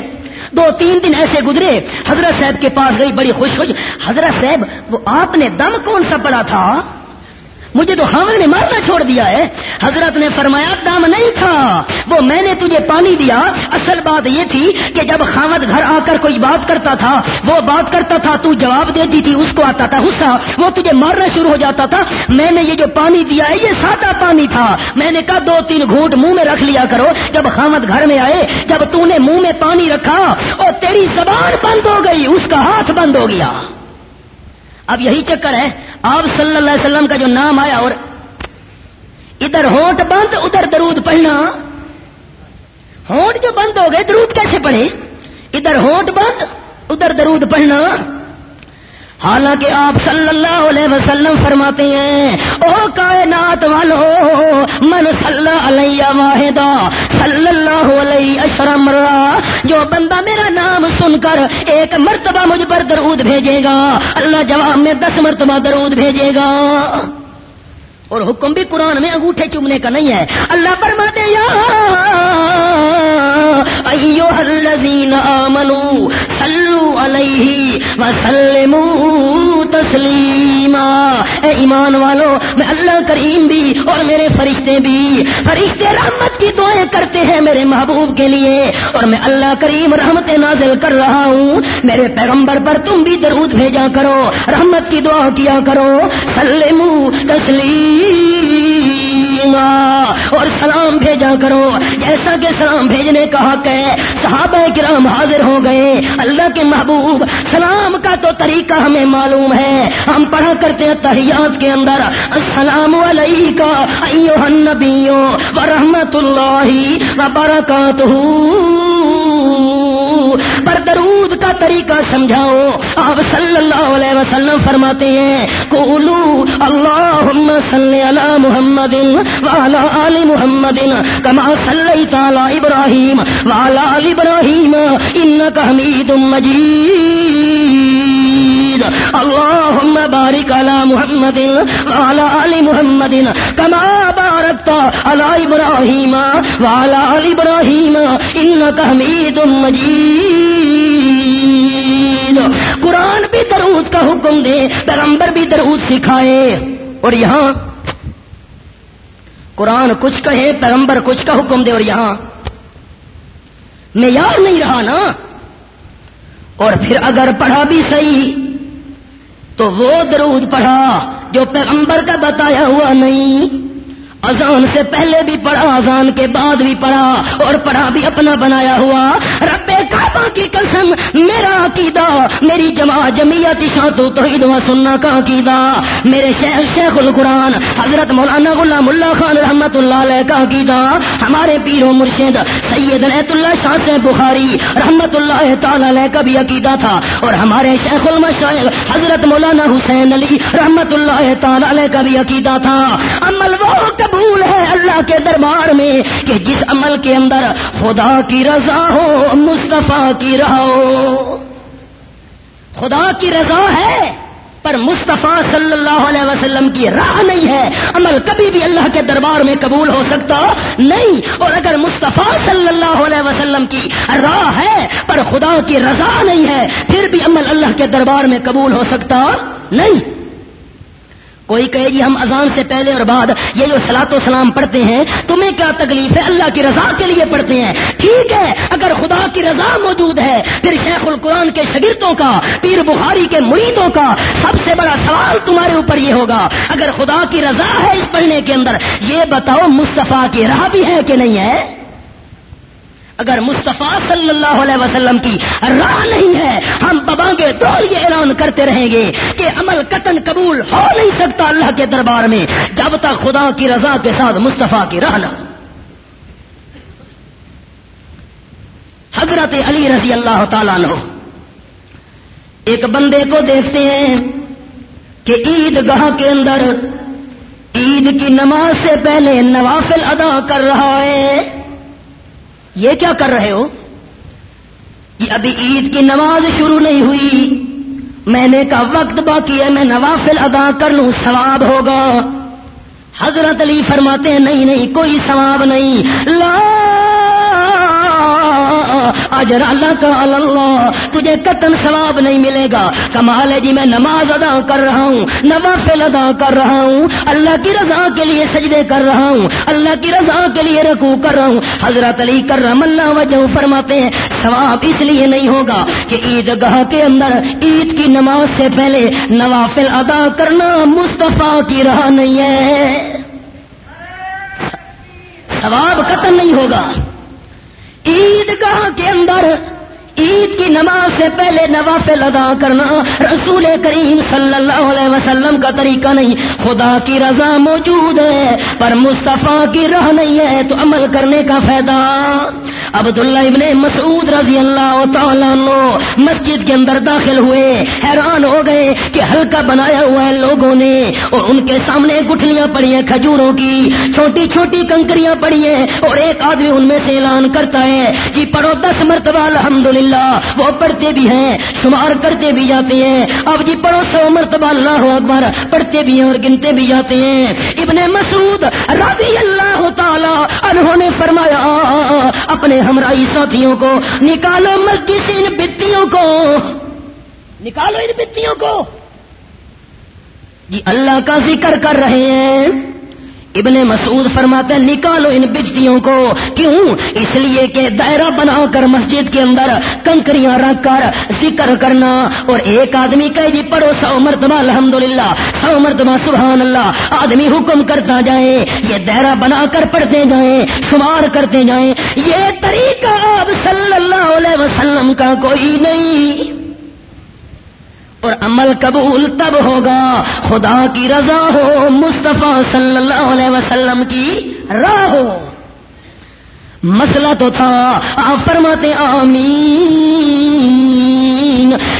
دو تین دن ایسے گزرے، حضرت صاحب کے پاس گئی، بڑی خوش خوش حضرت صاحب، وہ آپ نے دم کون سا پڑا تھا؟ مجھے تو حامد نے مارنا چھوڑ دیا ہے۔ حضرت نے فرمایا دم نہیں تھا۔ وہ میں نے تجھے پانی دیا۔ اصل بات یہ تھی کہ جب خامد گھر آ کر کوئی بات کرتا تھا، وہ بات کرتا تھا، تو جواب دیتی تھی اس کو آتا تھا غصہ۔ وہ تجھے مارنا شروع ہو جاتا تھا۔ میں نے یہ جو پانی دیا ہے، یہ سادہ پانی تھا۔ میں نے کہا، دو تین گھونٹ منہ میں رکھ لیا کرو۔ جب خامد گھر میں آئے، جب تو نے منہ میں پانی رکھا، اور تیری زبان بند ہو گئی، اس کا ہاتھ بند ہو گیا۔ اب یہی چکر ہے۔ آپ صلی اللہ علیہ وسلم کا جو نام آیا اور ادھر ہونٹ بند، ادھر درود پڑھنا۔ ہونٹ جو بند ہو گئے، درود کیسے پڑھے؟ ادھر ہونٹ بند، ادھر درود پڑھنا۔ حالانکہ آپ صلی اللہ علیہ وسلم فرماتے ہیں، او کائنات والو، من صلی علیہ واحدہ، صلی اللہ علیہ اشرم جو بندہ میرا نام سن کر ایک مرتبہ مجھ پر درود بھیجے گا، اللہ جواب میں دس مرتبہ درود بھیجے گا۔ اور حکم بھی قرآن میں انگوٹھے چومنے کا نہیں ہے۔ اللہ فرماتے یا ایو الذین آمنو صلو علیہ وسلمو تسلیما۔ اے ایمان والو، میں اللہ کریم بھی اور میرے فرشتے بھی فرشتے رحمت کی دعائیں کرتے ہیں میرے محبوب کے لیے اور میں اللہ کریم رحمت نازل کر رہا ہوں۔ میرے پیغمبر پر تم بھی درود بھیجا کرو، رحمت کی دعا کیا کرو۔ سلمو تسلیم اور سلام بھیجا کرو جیسا کہ سلام بھیجنے کا حق ہے، صحابہ کرام حاضر ہو گئے۔ اللہ کے محبوب، سلام کا تو طریقہ ہمیں معلوم ہے۔ ہم پڑھا کرتے ہیں تحیات کے اندر، السلام علیکہ ایوہ النبیو ورحمت اللہ وبرکاتہ پر درود کا طریقہ سمجھاؤ۔ آپ صلی اللہ علیہ وسلم فرماتے ہیں کولو اللہ صلی علی محمد والا علی محمد کما صلی تعالی ابراہیم والا علی ابراہیم ان کا حمید مجید۔ اللهم بارك على محمد وعلى آل محمد كما باركت على إبراهيم وعلى آل إبراهيم إنك حميد مجيد قرآن بھی درود کا حکم دے، پیغمبر بھی درود سکھائے۔ اور یہاں قرآن کچھ کہے، پیغمبر کچھ کا حکم دے، اور یہاں میں یاد نہیں رہا نا۔ اور پھر اگر پڑھا بھی صحیح، تو وہ درود پڑھا جو پیغمبر کا بتایا ہوا نہیں۔ اذان سے پہلے بھی پڑھا، اذان کے بعد بھی پڑھا اور پڑھا بھی اپنا بنایا ہوا۔ رب کعبہ کی قسم، میرا عقیدہ، میری جمع جمعیت شاطو توحید و سننا کا عقیدہ۔ میرے شیخ شیخ القرآن، حضرت مولانا غلام اللہ خان رحمت اللہ علیہ کا عقیدہ۔ ہمارے پیر و مرشد سید نیت اللہ شاہ سے بخاری رحمت اللہ تعالی علیہ کا بھی عقیدہ تھا۔ اور ہمارے شیخ المشائل حضرت مولانا حسین علی رحمت اللہ تعالی علیہ کا بھی عقیدہ تھا۔ عمل وہ کب قبول ہے اللہ کے دربار میں کہ جس عمل کے اندر خدا کی رضا ہو، مصطفیٰ کی راہ ہو۔ خدا کی رضا ہے، پر مصطفیٰ صلی اللہ علیہ وسلم کی راہ نہیں ہے۔ عمل کبھی بھی اللہ کے دربار میں قبول ہو سکتا نہیں۔ اور اگر مصطفیٰ صلی اللہ علیہ وسلم کی راہ ہے، پر خدا کی رضا نہیں ہے، پھر بھی عمل اللہ کے دربار میں قبول ہو سکتا نہیں۔ کوئی کہے جی ہم اذان سے پہلے اور بعد یہ جو سلاط و سلام پڑھتے ہیں، تمہیں کیا تکلیف ہے؟ اللہ کی رضا کے لیے پڑھتے ہیں۔ ٹھیک ہے، اگر خدا کی رضا موجود ہے، پھر شیخ القرآن کے شگردوں کا، پیر بخاری کے مریدوں کا سب سے بڑا سوال تمہارے اوپر یہ ہوگا۔ اگر خدا کی رضا ہے اس پڑھنے کے اندر، یہ بتاؤ مصطفیٰ کی راہ بھی ہے کہ نہیں ہے؟ اگر مصطفیٰ صلی اللہ علیہ وسلم کی راہ نہیں ہے، ہم ببانگے دور یہ اعلان کرتے رہیں گے کہ عمل قتل قبول ہو نہیں سکتا اللہ کے دربار میں، جب تک خدا کی رضا کے ساتھ مصطفیٰ کی راہ نہ حضرت علی رضی اللہ تعالیٰ نو ایک بندے کو دیکھتے ہیں کہ عید گاہ کے اندر عید کی نماز سے پہلے نوافل ادا کر رہا ہے۔ یہ کیا کر رہے ہو؟ کہ ابھی عید کی نماز شروع نہیں ہوئی۔ میں نے کہا وقت باقی ہے، میں نوافل ادا کر لوں، ثواب ہوگا۔ حضرت علی فرماتے ہیں، نہیں نہیں، کوئی ثواب نہیں۔ لا اجر اللہ کا اللہ تجھے قتل ثواب نہیں ملے گا۔ کمال ہے جی میں نماز ادا کر رہا ہوں، نوافل ادا کر رہا ہوں، اللہ کی رضا کے لیے سجدے کر رہا ہوں، اللہ کی رضا کے لیے رکو کر رہا ہوں۔ حضرت علی کر اللہ وجہ فرماتے ہیں، ثواب اس لیے نہیں ہوگا کہ عید گاہ کے اندر عید کی نماز سے پہلے نوافل ادا کرنا مصطفیٰ کی راہ نہیں ہے۔ ثواب قتل نہیں ہوگا۔ عید گاہ کے اندر عید کی نماز سے پہلے نوافل ادا کرنا رسول کریم صلی اللہ علیہ وسلم کا طریقہ نہیں۔ خدا کی رضا موجود ہے، پر مصطفیٰ کی راہ نہیں ہے تو عمل کرنے کا فائدہ۔ عبداللہ ابن مسعود رضی اللہ تعالیٰ مسجد کے اندر داخل ہوئے، حیران ہو گئے کہ ہلکا بنایا ہوا ہے لوگوں نے اور ان کے سامنے گٹھلیاں پڑی ہیں، کھجوروں کی۔ چھوٹی چھوٹی کنکریاں پڑی ہیں اور ایک آدمی ان میں سے اعلان کرتا ہے کہ پڑھو دس مرتبہ الحمد وہ پڑھتے بھی ہیں، شمار کرتے بھی جاتے ہیں۔ اب جی پڑھو سو مرتبہ اللہ اکبر، پڑھتے بھی ہیں اور گنتے بھی جاتے ہیں۔ ابن مسعود رضی اللہ تعالی انہوں نے فرمایا، اپنے ہمراہی ساتھیوں کو، نکالو مسجد سے ان بتیوں کو۔ نکالو ان بتیوں کو۔ جی اللہ کا ذکر کر رہے ہیں۔ ابن مسعود فرماتے ہیں، نکالو ان بجلیوں کو۔ کیوں؟ اس لیے کہ دائرہ بنا کر مسجد کے اندر کنکریاں رکھ کر ذکر کرنا۔ اور ایک آدمی کہ جی پڑھو سو مرتبہ الحمد للہ سو مرتبہ سبحان اللہ آدمی حکم کرتا جائے، یہ دائرہ بنا کر پڑھتے جائیں، شمار کرتے جائیں۔ یہ طریقہ اب صلی اللہ علیہ وسلم کا کوئی نہیں۔ اور عمل قبول تب ہوگا۔ خدا کی رضا ہو، مصطفیٰ صلی اللہ علیہ وسلم کی راہ ہو۔ مسئلہ تو تھا، آپ فرماتے آمین۔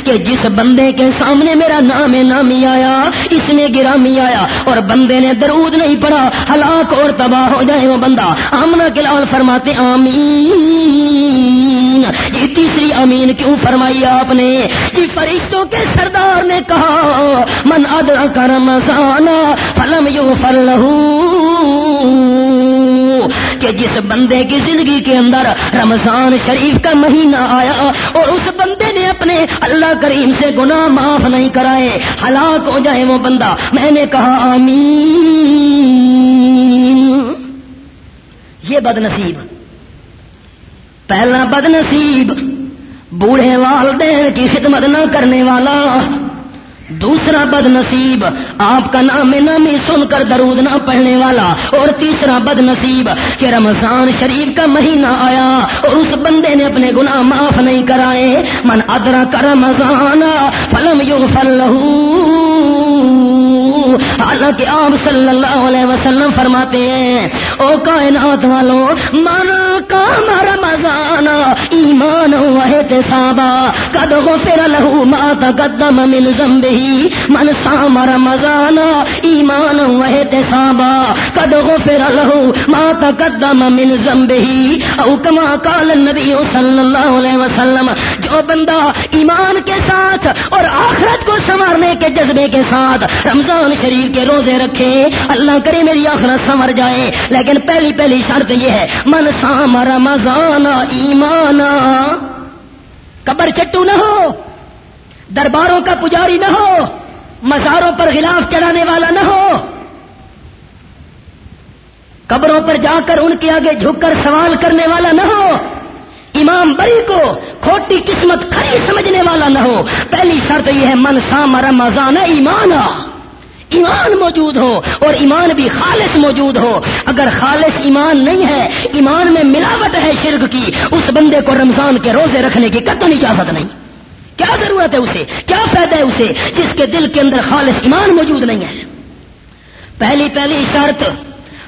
کہ جس بندے کے سامنے میرا نام نامی آیا، اس نے گرامی آیا اور بندے نے درود نہیں پڑا ہلاک اور تباہ ہو جائے وہ بندہ۔ آمنا کے لال فرماتے، آمین۔ یہ تیسری امین کیوں فرمائی آپ نے؟ جی فرشتوں کے سردار نے کہا، من ادر کرم سانا فلم یو فل کہ جس بندے کی زندگی کے اندر رمضان شریف کا مہینہ آیا اور اس بندے نے اپنے اللہ کریم سے گناہ معاف نہیں کرائے، ہلاک ہو جائے وہ بندہ۔ میں نے کہا، آمین۔ یہ بد نصیب پہلا بد نصیب بوڑھے والدین کی خدمت نہ کرنے والا دوسرا بد نصیب آپ کا نام نامی سن کر درود نہ پڑھنے والا، اور تیسرا بد نصیب کہ رمضان شریف کا مہینہ آیا، اور اس بندے نے اپنے گناہ معاف نہیں کرائے۔ من ادرا کا رمضان فلم یو فل حالانکہ آپ صلی اللہ علیہ وسلم فرماتے ہیں، او کائنات والو من کام رمضان ایمان واحتسابا قد غفر له ما تقدم من ذنبه من صام رمضان ایمان واحتسابا قد غفر له ما تقدم من ذنبه او كما قال النبي صلی اللہ علیہ وسلم، جو بندہ ایمان کے ساتھ اور آخرت کو سنوارنے کے جذبے کے ساتھ، رمضان شریف کے روزے رکھے۔ اللہ کرے میری آخرت سنور جائے۔ لیکن پہلی پہلی شرط یہ ہے، من سام رمضان ایمان قبر چٹو نہ ہو، درباروں کا پجاری نہ ہو، مزاروں پر خلاف چڑھانے والا نہ ہو۔ قبروں پر جا کر ان کے آگے جھک کر سوال کرنے والا نہ ہو۔ امام بری کو کھوٹی قسمت کھڑی سمجھنے والا نہ ہو۔ پہلی شرط یہ ہے، من سام رمضان ایمان ایمان موجود ہو اور ایمان بھی خالص موجود ہو۔ اگر خالص ایمان نہیں ہے، ایمان میں ملاوٹ ہے شرک کی، اس بندے کو رمضان کے روزے رکھنے کی قطن اجازت نہیں۔ کیا ضرورت ہے اسے؟ کیا فائدہ ہے اسے؟ جس کے دل کے اندر خالص ایمان موجود نہیں ہے۔ پہلی پہلی شرط،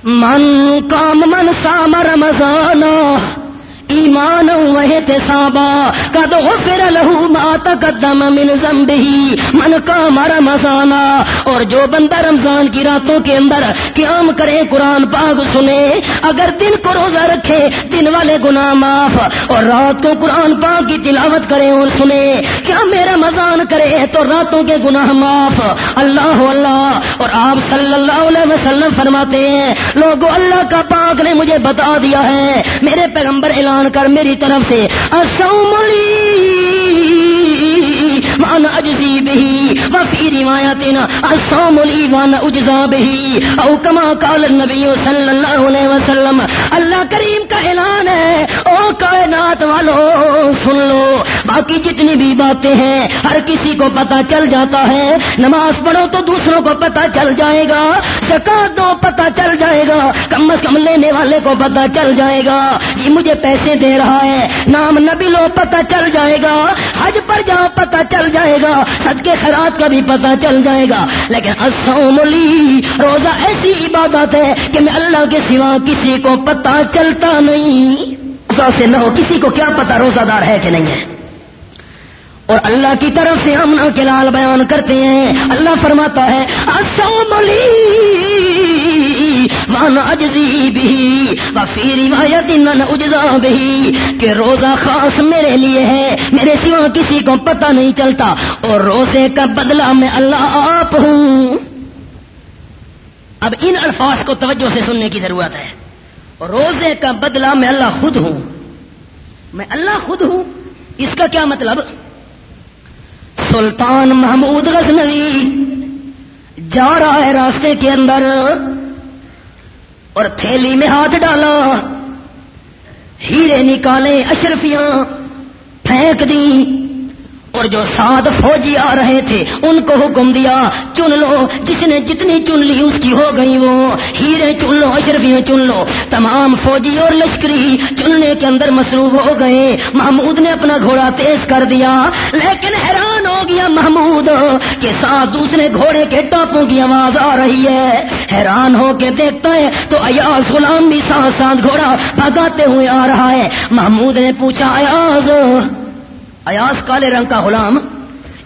من کام من سام رمضان ایمان وحت صابا کد غفر لہو ما تقدم من زنبہی من کا مارا اور جو بندہ رمضان کی راتوں کے اندر قیام کرے قرآن پاک سنے، اگر دن کو روزہ رکھے، دن والے گناہ معاف. اور رات کو قرآن پاک کی تلاوت کرے اور سنے، کیا میرا مزان کرے تو راتوں کے گناہ معاف؟ اللہ اللہ. اور آپ صلی اللہ علیہ وسلم فرماتے ہیں لوگوں اللہ کا پاک نے مجھے بتا دیا ہے، میرے پیغمبر اعلان کر میری طرف سے وان اجزی بہی وفی روایت السوم لی اجزا بہی، او کما قال النبی صلی اللہ علیہ وسلم، اللہ کریم کا اعلان ہے، او کائنات والو، سن لو۔ باقی جتنی بھی باتیں ہیں، ہر کسی کو پتا چل جاتا ہے۔ نماز پڑھو تو دوسروں کو پتا چل جائے گا۔ زکات دو پتا چل جائے گا۔ کم از کم لینے والے کو پتا چل جائے گا۔ یہ مجھے پیسے دے رہا ہے۔ نام نبی لو پتا چل جائے گا۔ حج پر جاؤ پتا چل جائے گا۔ سد کے خیرات کا بھی پتا چل جائے گا۔ لیکن لی، روزہ ایسی عبادت ہے کہ میں اللہ کے سوا کسی کو پتا چلتا نہیں۔ روزہ سے نہ ہو، کسی کو کیا پتا روزہ دار ہے کہ نہیں ہے؟ اور اللہ کی طرف سے ہم کے لال بیان کرتے ہیں۔ اللہ فرماتا ہے اجزی بھی وفی روایت اجزا بھی کہ روزہ خاص میرے لیے ہے، میرے سوا کسی کو پتہ نہیں چلتا، اور روزے کا بدلہ میں اللہ آپ ہوں۔ اب ان الفاظ کو توجہ سے سننے کی ضرورت ہے۔ روزے کا بدلہ میں اللہ خود ہوں۔ میں اللہ خود ہوں، اس کا کیا مطلب؟ سلطان محمود غزنوی جا رہا ہے راستے کے اندر اور تھیلی میں ہاتھ ڈالا۔ ہیرے نکالے اشرفیاں پھینک دی اور جو سات فوجی آ رہے تھے، ان کو حکم دیا، چن لو، جس نے جتنی چن لی اس کی ہو گئی وہ۔ ہیرے چن لو اشرفیاں چن لو۔ تمام فوجی اور لشکری چننے کے اندر مصروف ہو گئے۔ محمود نے اپنا گھوڑا تیز کر دیا۔ لیکن حیران ہو گیا محمود کے ساتھ دوسرے گھوڑے کے ٹاپوں کی آواز آ رہی ہے۔ حیران ہو کے دیکھتا ہے تو ایاز غلام بھی ساتھ ساتھ گھوڑا بھگاتے ہوئے آ رہا ہے۔ محمود نے پوچھا، ایاز ایاز کالے رنگ کا غلام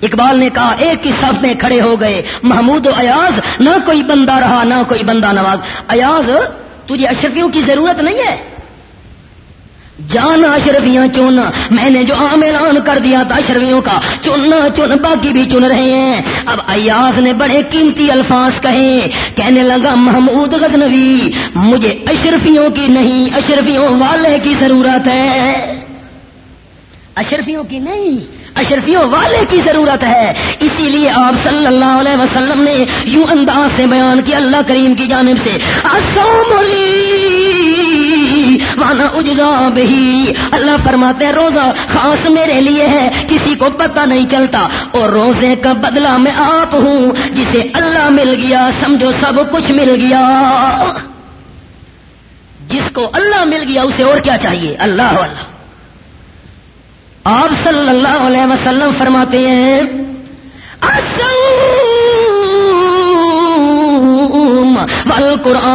اقبال نے کہا، ایک ہی صف میں کھڑے ہو گئے۔ محمود و ایاز، نہ کوئی بندہ رہا، نہ کوئی بندہ نواز۔ ایاز، تجھے اشرفیوں کی ضرورت نہیں ہے؟ جانا اشرفیاں چن میں نے جو عام اعلان کر دیا تھا اشرفیوں کا، چننا چن، باقی بھی چن رہے ہیں۔ اب ایاز نے بڑے قیمتی الفاظ کہے۔ کہنے لگا، محمود غزنوی، مجھے اشرفیوں کی نہیں، اشرفیوں والے کی ضرورت ہے۔ اشرفیوں کی نہیں، اشرفیوں والے کی ضرورت ہے۔ اسی لیے آپ صلی اللہ علیہ وسلم نے یوں انداز سے بیان کیا اللہ کریم کی جانب سے۔ وانا اجزا بہی۔ اللہ فرماتے ہیں، روزہ خاص میرے لیے ہے، کسی کو پتہ نہیں چلتا۔ اور روزے کا بدلہ میں آپ ہوں، جسے اللہ مل گیا، سمجھو سب کچھ مل گیا۔ جس کو اللہ مل گیا، اسے اور کیا چاہیے؟ اللہ اللہ آپ صلی اللہ علیہ وسلم فرماتے ہیں قرآن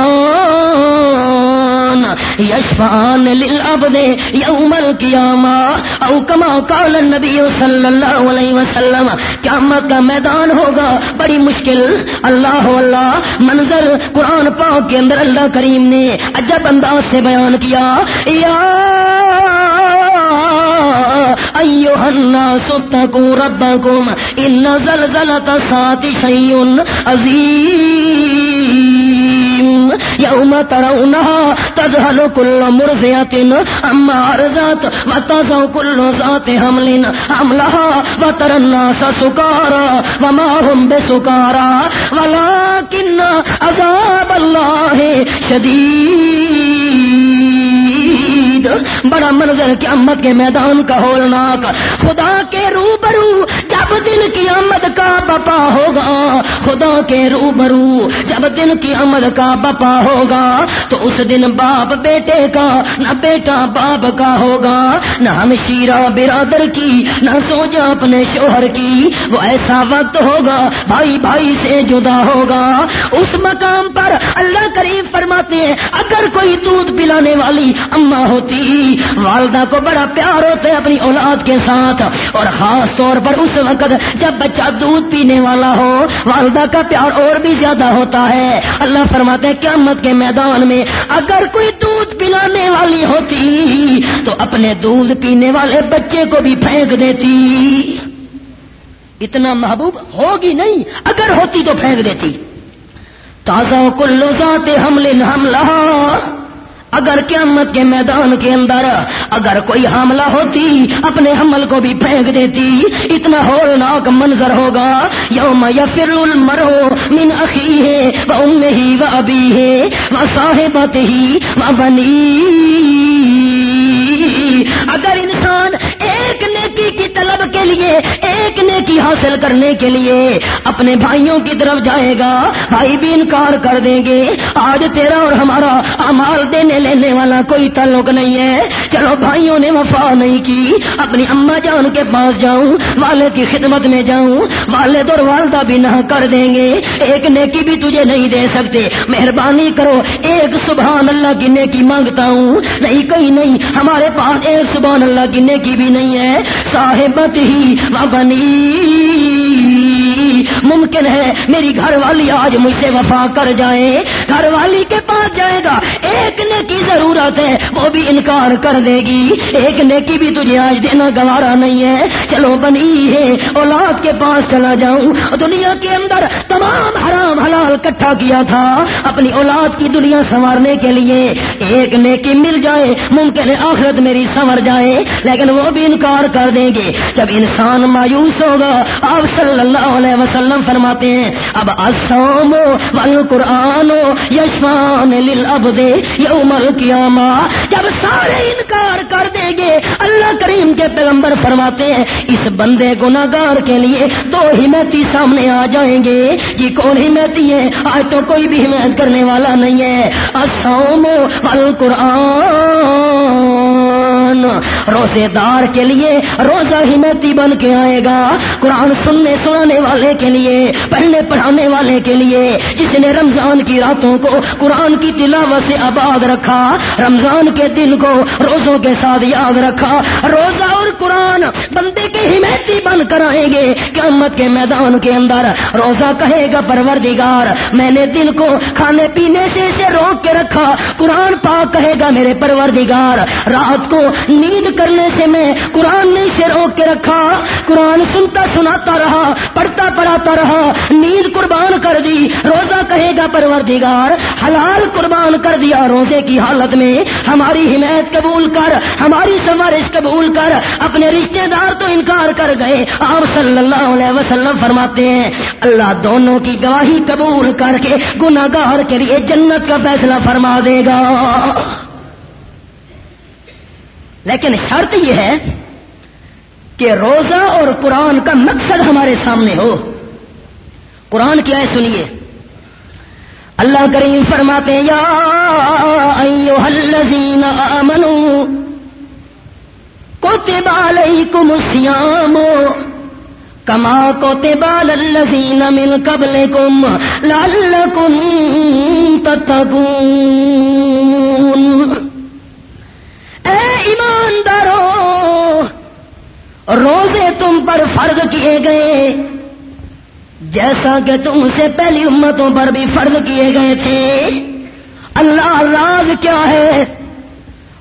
یشفان للعبد یوم القیامہ. او کما قال النبی صلی اللہ علیہ وسلم، قیامت کا میدان ہوگا، بڑی مشکل۔ اللہ اللہ منظر قرآن پاک کے اندر اللہ کریم نے عجب انداز سے بیان کیا۔ یا ایوہ الناس اتقوا ربکم ان زلزلت سات شیء عظیم یوم ترونها تذهل كل مرضعة اما ارزات وتزع كل ذات حمل، حملها وترى الناس سكارى وما هم بسكارى. ولكن عذاب الله شديد. بڑا منظر قیامت کے میدان کا ہولناک خدا کے روبرو جب دن کی آمد کا بپا ہوگا، خدا کے روبرو، جب دن کی آمد کا بپا ہوگا، تو اس دن باپ بیٹے کا، نہ بیٹا باپ کا ہوگا، نہ ہم شیرا برادر کی، نہ سوجا اپنے شوہر کی، وہ ایسا وقت ہوگا، بھائی بھائی سے جدا ہوگا۔ اس مقام پر اللہ کریم فرماتے ہیں، اگر کوئی دودھ پلانے والی اما ہوتی، والدہ کو بڑا پیار ہوتا ہے اپنی اولاد کے ساتھ، اور خاص طور پر اس وقت جب بچہ دودھ پینے والا ہو، والدہ کا پیار اور بھی زیادہ ہوتا ہے۔ اللہ فرماتے ہیں، قیامت کے میدان میں اگر کوئی دودھ پلانے والی ہوتی، تو اپنے دودھ پینے والے بچے کو بھی پھینک دیتی۔ اتنا محبوب ہوگی نہیں، اگر ہوتی تو پھینک دیتی۔ تازہ کلو ذات حملے حملہ۔ اگر قیامت کے میدان کے اندر اگر کوئی حاملہ ہوتی، اپنے حمل کو بھی پھینک دیتی، اتنا ہولناک منظر ہوگا، یوم یفر المرو من اخی ہے وہ ام ہی وہ ابھی ہے وہ صاحبت ہی وہ بنی اگر انسان ایک نے نیکی کی طلب کے لیے، ایک نیکی حاصل کرنے کے لیے اپنے بھائیوں کی طرف جائے گا۔ بھائی بھی انکار کر دیں گے۔ آج تیرا اور ہمارا امال دینے لینے والا کوئی تعلق نہیں ہے۔ چلو بھائیوں نے وفا نہیں کی۔ اپنی اما جان کے پاس جاؤں، والد کی خدمت میں جاؤں۔ والد اور والدہ بھی نہ کر دیں گے۔ ایک نیکی بھی تجھے نہیں دے سکتے۔ مہربانی کرو، ایک سبحان اللہ کی نیکی مانگتا ہوں۔ نہیں، کہیں نہیں، ہمارے پاس ایک سبحان اللہ کی نیکی بھی نہیں ہے۔ صاحبت ہی بنی ممکن ہے میری گھر والی آج مجھ سے وفا کر جائے۔ گھر والی کے پاس جائے گا۔ ایک نیکی ضرورت ہے وہ بھی انکار کر دے گی۔ ایک نیکی بھی تجھے آج دینا گوارا نہیں ہے۔ چلو بنی ہے، اولاد کے پاس چلا جاؤں۔ دنیا کے اندر تمام حرام حلال کٹھا کیا تھا۔ اپنی اولاد کی دنیا سنوارنے کے لیے ایک نیکی مل جائے، ممکن ہے آخرت میری سنور جائے، لیکن وہ بھی انکار کر دیں گے۔ جب انسان مایوس ہوگا، آپ صلی اللہ علیہ وسلم فرماتے ہیں، اب اسوم ول قرآن یشان للعبد یوم القیامہ۔ جب سارے انکار کر دیں گے، اللہ کریم کے پیغمبر فرماتے ہیں، اس بندے گناگار کے لیے دو حمایتی سامنے آ جائیں گے۔ یہ کون حمایتی ہے آج تو کوئی بھی حمایت کرنے والا نہیں ہے۔ اسوم ول قرآن۔ روزے دار کے لیے روزہ حمایتی بن کے آئے گا۔ قرآن سننے سنانے والے کے لیے، پڑھنے پڑھانے والے کے لیے۔ جس نے رمضان کی راتوں کو قرآن کی تلاوت سے آباد رکھا، رمضان کے دن کو روزوں کے ساتھ یاد رکھا۔ روزہ اور قرآن بندے کے حمایتی بن کر آئیں گے۔ قیامت کے میدان کے اندر روزہ کہے گا پروردگار۔ میں نے دن کو کھانے پینے سے اسے روک کے رکھا۔ قرآن پاک کہے گا میرے پروردگار۔ رات کو نیند کرنے سے میں قرآن نے اسے روک کے رکھا، قرآن سنتا سناتا رہا، پڑھتا پڑھاتا رہا، نیند قربان کر دی، روزہ کہے گا پروردگار، حلال قربان کر دیا، روزے کی حالت میں ہماری حمایت قبول کر، ہماری سوارش قبول کر، اپنے رشتہ دار تو انکار کر گئے۔ آپ صلی اللہ علیہ وسلم فرماتے ہیں، اللہ دونوں کی گواہی قبول کر کے گناگار کے لیے جنت کا فیصلہ فرما دے گا۔ لیکن شرط یہ ہے کہ روزہ اور قرآن کا مقصد ہمارے سامنے ہو۔ قرآن کیا ہے سنیے۔ اللہ کریم فرماتے یا ایوہ الذین آمنوا کتب علیکم السیام کما کتب علی الذین من قبلکم لعلکم تتقون۔ اے ایماندارو روزے تم پر فرض کیے گئے۔ جیسا کہ تم سے پہلی امتوں پر بھی فرض کیے گئے تھے۔ اللہ راز کیا ہے؟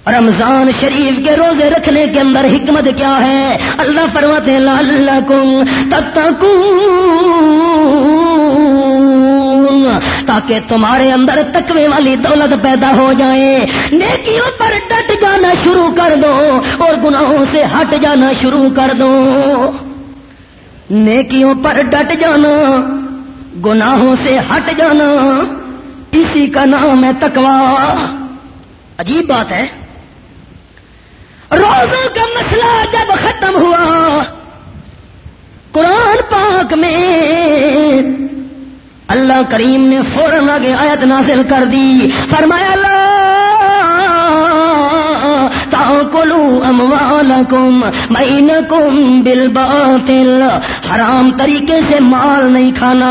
رمضان شریف کے روزے رکھنے کے اندر حکمت کیا ہے؟ اللہ فرماتے اللہ کم تک تاکہ تاکہ تمہارے اندر تقوی والی دولت پیدا ہو جائے۔ نیکیوں پر ڈٹ جانا شروع کر دو اور گناہوں سے ہٹ جانا شروع کر دو۔ نیکیوں پر ڈٹ جانا، گناہوں سے ہٹ جانا، اسی کا نام ہے تکوا عجیب بات ہے۔ روزوں کا مسئلہ جب ختم ہوا، قرآن پاک میں اللہ کریم نے فوراً آگے آیت نازل کر دی۔ فرمایا اللہ اموالکم بینکم بالباطل. حرام طریقے سے مال نہیں کھانا.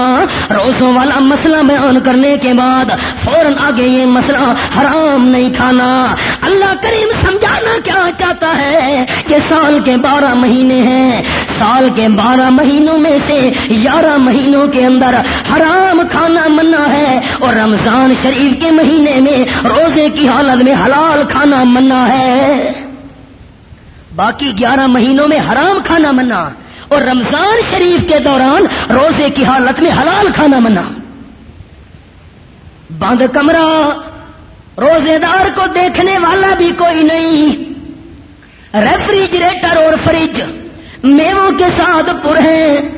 روزوں والا مسئلہ بیان کرنے کے بعد فوراً آگے یہ مسئلہ حرام نہیں کھانا. اللہ کریم سمجھانا کیا چاہتا ہے کہ سال کے بارہ مہینے ہیں. سال کے بارہ مہینوں میں سے گیارہ مہینوں کے اندر حرام کھانا منع ہے اور رمضان شریف کے مہینے میں روزے کی حالت میں حلال کھانا منع ہے. باقی گیارہ مہینوں میں حرام کھانا منع۔ اور رمضان شریف کے دوران روزے کی حالت میں حلال کھانا منع۔ بند کمرہ۔ روزے دار کو دیکھنے والا بھی کوئی نہیں۔ ریفریجریٹر اور فریج میووں کے ساتھ پر ہیں۔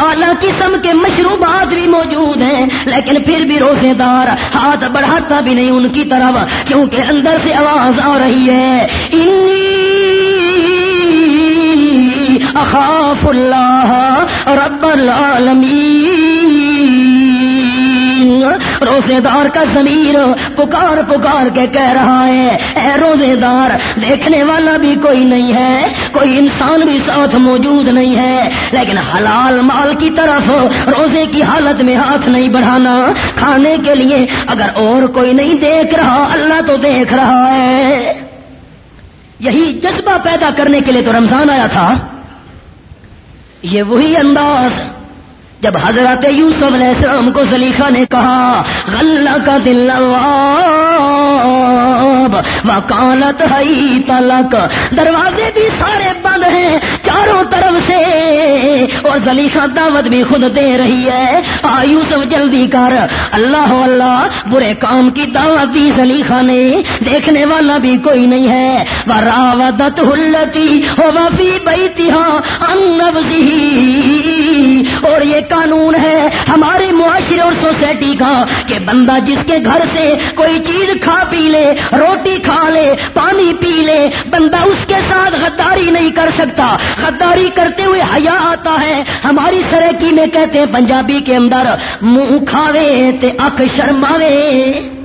اعلیٰ قسم کے مشروبات بھی موجود ہیں، لیکن پھر بھی روزے دار ہاتھ بڑھاتا بھی نہیں ان کی طرف، کیونکہ اندر سے آواز آ رہی ہے۔ اخاف اللہ رب العالمین۔ روزے دار کا ضمیر پکار پکار کے کہہ رہا ہے۔ اے روزے دار دیکھنے والا بھی کوئی نہیں ہے، کوئی انسان بھی ساتھ موجود نہیں ہے۔ لیکن حلال مال کی طرف روزے کی حالت میں ہاتھ نہیں بڑھانا، کھانے کے لیے اگر اور کوئی نہیں دیکھ رہا، اللہ تو دیکھ رہا ہے۔ یہی جذبہ پیدا کرنے کے لیے تو رمضان آیا تھا۔ یہ وہی انداز۔ جب حضرت یوسف علیہ السلام کو زلیخا نے کہا غلہ کا دل وکالت ہئی تلک دروازے بھی سارے زلیخا دعوت بھی خود دے رہی ہے۔ آ یوسف جلدی کر۔ اللہ اللہ برے کام کی دعوت دی زلیخا نے۔ دیکھنے والا بھی کوئی نہیں ہے۔ وہ راوت ہلتی ہو وفی بیتی ہاں اور یہ قانون ہے ہمارے معاشرے اور سوسائٹی کا، کہ بندہ جس کے گھر سے کوئی چیز کھا پی لے، روٹی کھا لے، پانی پی لے، بندہ اس کے ساتھ غداری نہیں کر سکتا۔ غداری کرتے ہوئے حیا آتا ہے۔ ہماری سرکی میں کہتے ہیں پنجابی کے اندر منہ کھاوے تے اک شرماوے۔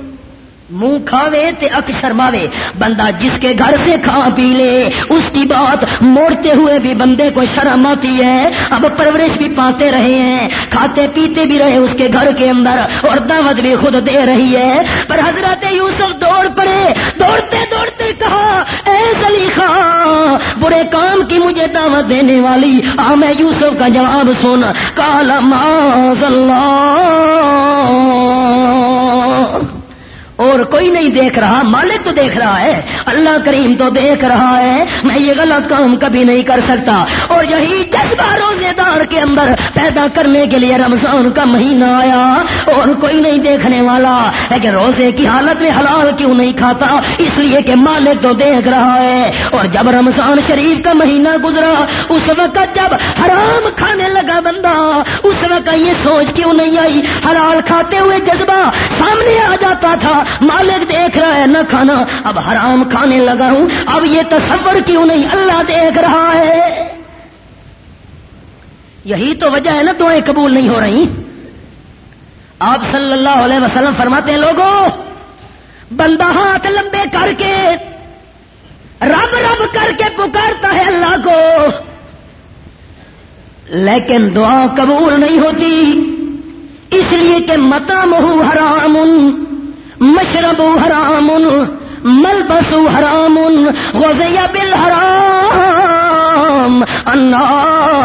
منہ کھاوے تے اک شرماوے۔ بندہ جس کے گھر سے کھا پی لے، اس کی بات موڑتے ہوئے بھی بندے کو شرم آتی ہے۔ اب پرورش بھی پاتے رہے ہیں، کھاتے پیتے بھی رہے اس کے گھر کے اندر اور دعوت بھی خود دے رہی ہے۔ پر حضرت یوسف دوڑ پڑے، دوڑتے دوڑتے کہا، اے سلیخا برے کام کی مجھے دعوت دینے والی، آ میں یوسف کا جواب سن۔ کالا اللہ. اور کوئی نہیں دیکھ رہا، مالک تو دیکھ رہا ہے۔ اللہ کریم تو دیکھ رہا ہے۔ میں یہ غلط کام کبھی نہیں کر سکتا۔ اور یہی جذبہ روزے دار کے اندر پیدا کرنے کے لیے رمضان کا مہینہ آیا۔ اور کوئی نہیں دیکھنے والا لیکن روزے کی حالت میں حلال کیوں نہیں کھاتا۔ اس لیے کہ مالک تو دیکھ رہا ہے۔ اور جب رمضان شریف کا مہینہ گزرا، اس وقت جب حرام کھانے لگا بندہ، اس وقت یہ سوچ کیوں نہیں آئی؟ حلال کھاتے ہوئے جذبہ سامنے آ جاتا تھا۔ مالک دیکھ رہا ہے، نہ کھانا۔ اب حرام کھانے لگا ہوں۔ اب یہ تصور کیوں نہیں؟ اللہ دیکھ رہا ہے۔ یہی تو وجہ ہے نا دعائیں قبول نہیں ہو رہی۔ آپ صلی اللہ علیہ وسلم فرماتے ہیں لوگوں بندہ ہاتھ لمبے کر کے، رب رب کر کے پکارتا ہے اللہ کو۔ لیکن دعا قبول نہیں ہوتی۔ اس لیے کہ متا مہو حرام۔ مشرب حرام ملبس حرام غزیہ بالحرام انا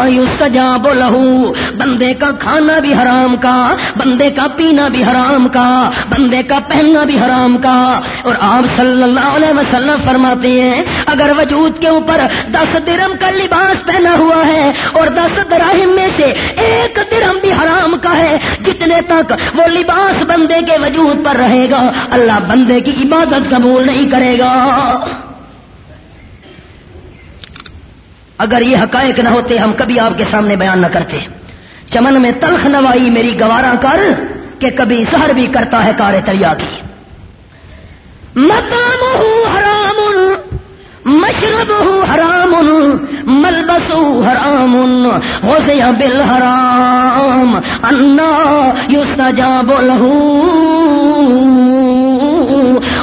یستجاب لہو۔ بندے کا کھانا بھی حرام کا، بندے کا پینا بھی حرام کا، بندے کا پہننا بھی حرام کا۔ اور آپ صلی اللہ علیہ وسلم فرماتے ہیں، اگر وجود کے اوپر دس درم کا لباس پہنا ہوا ہے اور دس دراہم میں سے ایک درم بھی حرام کا ہے، جتنے تک وہ لباس بندے کے وجود پر رہے گا، اللہ بندے کی عبادت قبول نہیں کرے گا۔ اگر یہ حقائق نہ ہوتے، ہم کبھی آپ کے سامنے بیان نہ کرتے۔ چمن میں تلخ نوائی میری گوارا کر کہ کبھی سہر بھی کرتا ہے کارے تریا کی مکام حرام مشرب حرام ملبس حرام ہو سیا بل حرام انا یوس جا بولہ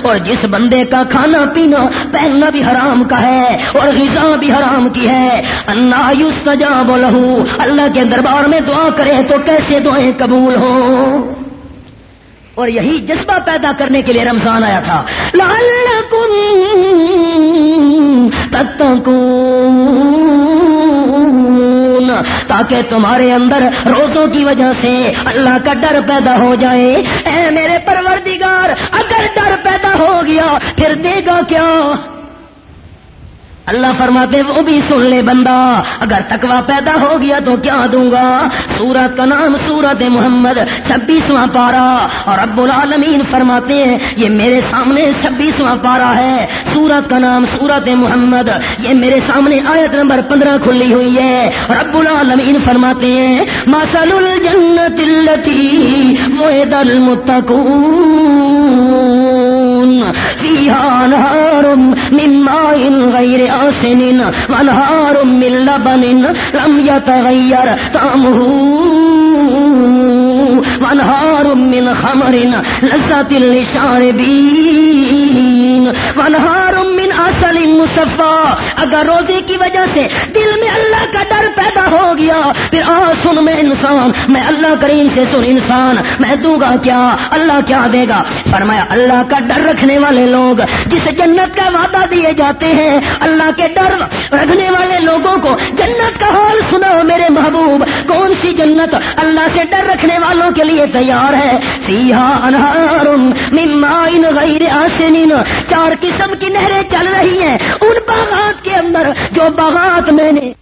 اور جس بندے کا کھانا پینا پہننا بھی حرام کا ہے اور غذا بھی حرام کی ہے اللہ یو سجا بولہ اللہ کے دربار میں دعا کرے تو کیسے دعائیں قبول ہو اور یہی جذبہ پیدا کرنے کے لیے رمضان آیا تھا۔ لعلکم تتقون۔ تاکہ تمہارے اندر روزوں کی وجہ سے اللہ کا ڈر پیدا ہو جائے۔ اے میرے پروردگار، اگر ڈر پیدا ہو گیا، پھر دے گا کیا؟ اللہ فرماتے وہ بھی سن لے بندہ، اگر تکوا پیدا ہو گیا تو کیا دوں گا؟ سورت کا نام سورت محمد، چھبیسواں پارا۔ اور ابو العالمین فرماتے ہیں، یہ میرے سامنے چھبیسواں پارا ہے۔ سورت کا نام سورت محمد، یہ میرے سامنے آیت نمبر پندرہ کھلی ہوئی ہے۔ اور العالمین فرماتے ہیں ماسل الجنت التی وہ دل فيها نهار من ماء غير آسن ونهار من لبن لم يتغير طعمه ونهار من خمر لذة للشاربين ونهار من اصل مصفا. اگر روزے کی وجہ سے دل میں اللہ کا ڈر پیدا ہو گیا، پھر آ سن میں انسان، میں اللہ کریم سے سن انسان، میں دوں گا کیا؟ اللہ کیا دے گا؟ فرمایا، اللہ کا ڈر رکھنے والے لوگ جس جنت کا وعدہ دیے جاتے ہیں، اللہ کے ڈر رکھنے والے لوگوں کو جنت کا حال سنا میرے محبوب، کون سی جنت؟ اللہ سے ڈر رکھنے والے والوں کے لیے تیار ہے۔ سیاح انہار غیر آسنین۔ چار قسم کی نہریں چل رہی ہیں۔ ان باغات کے اندر جو باغات میں نے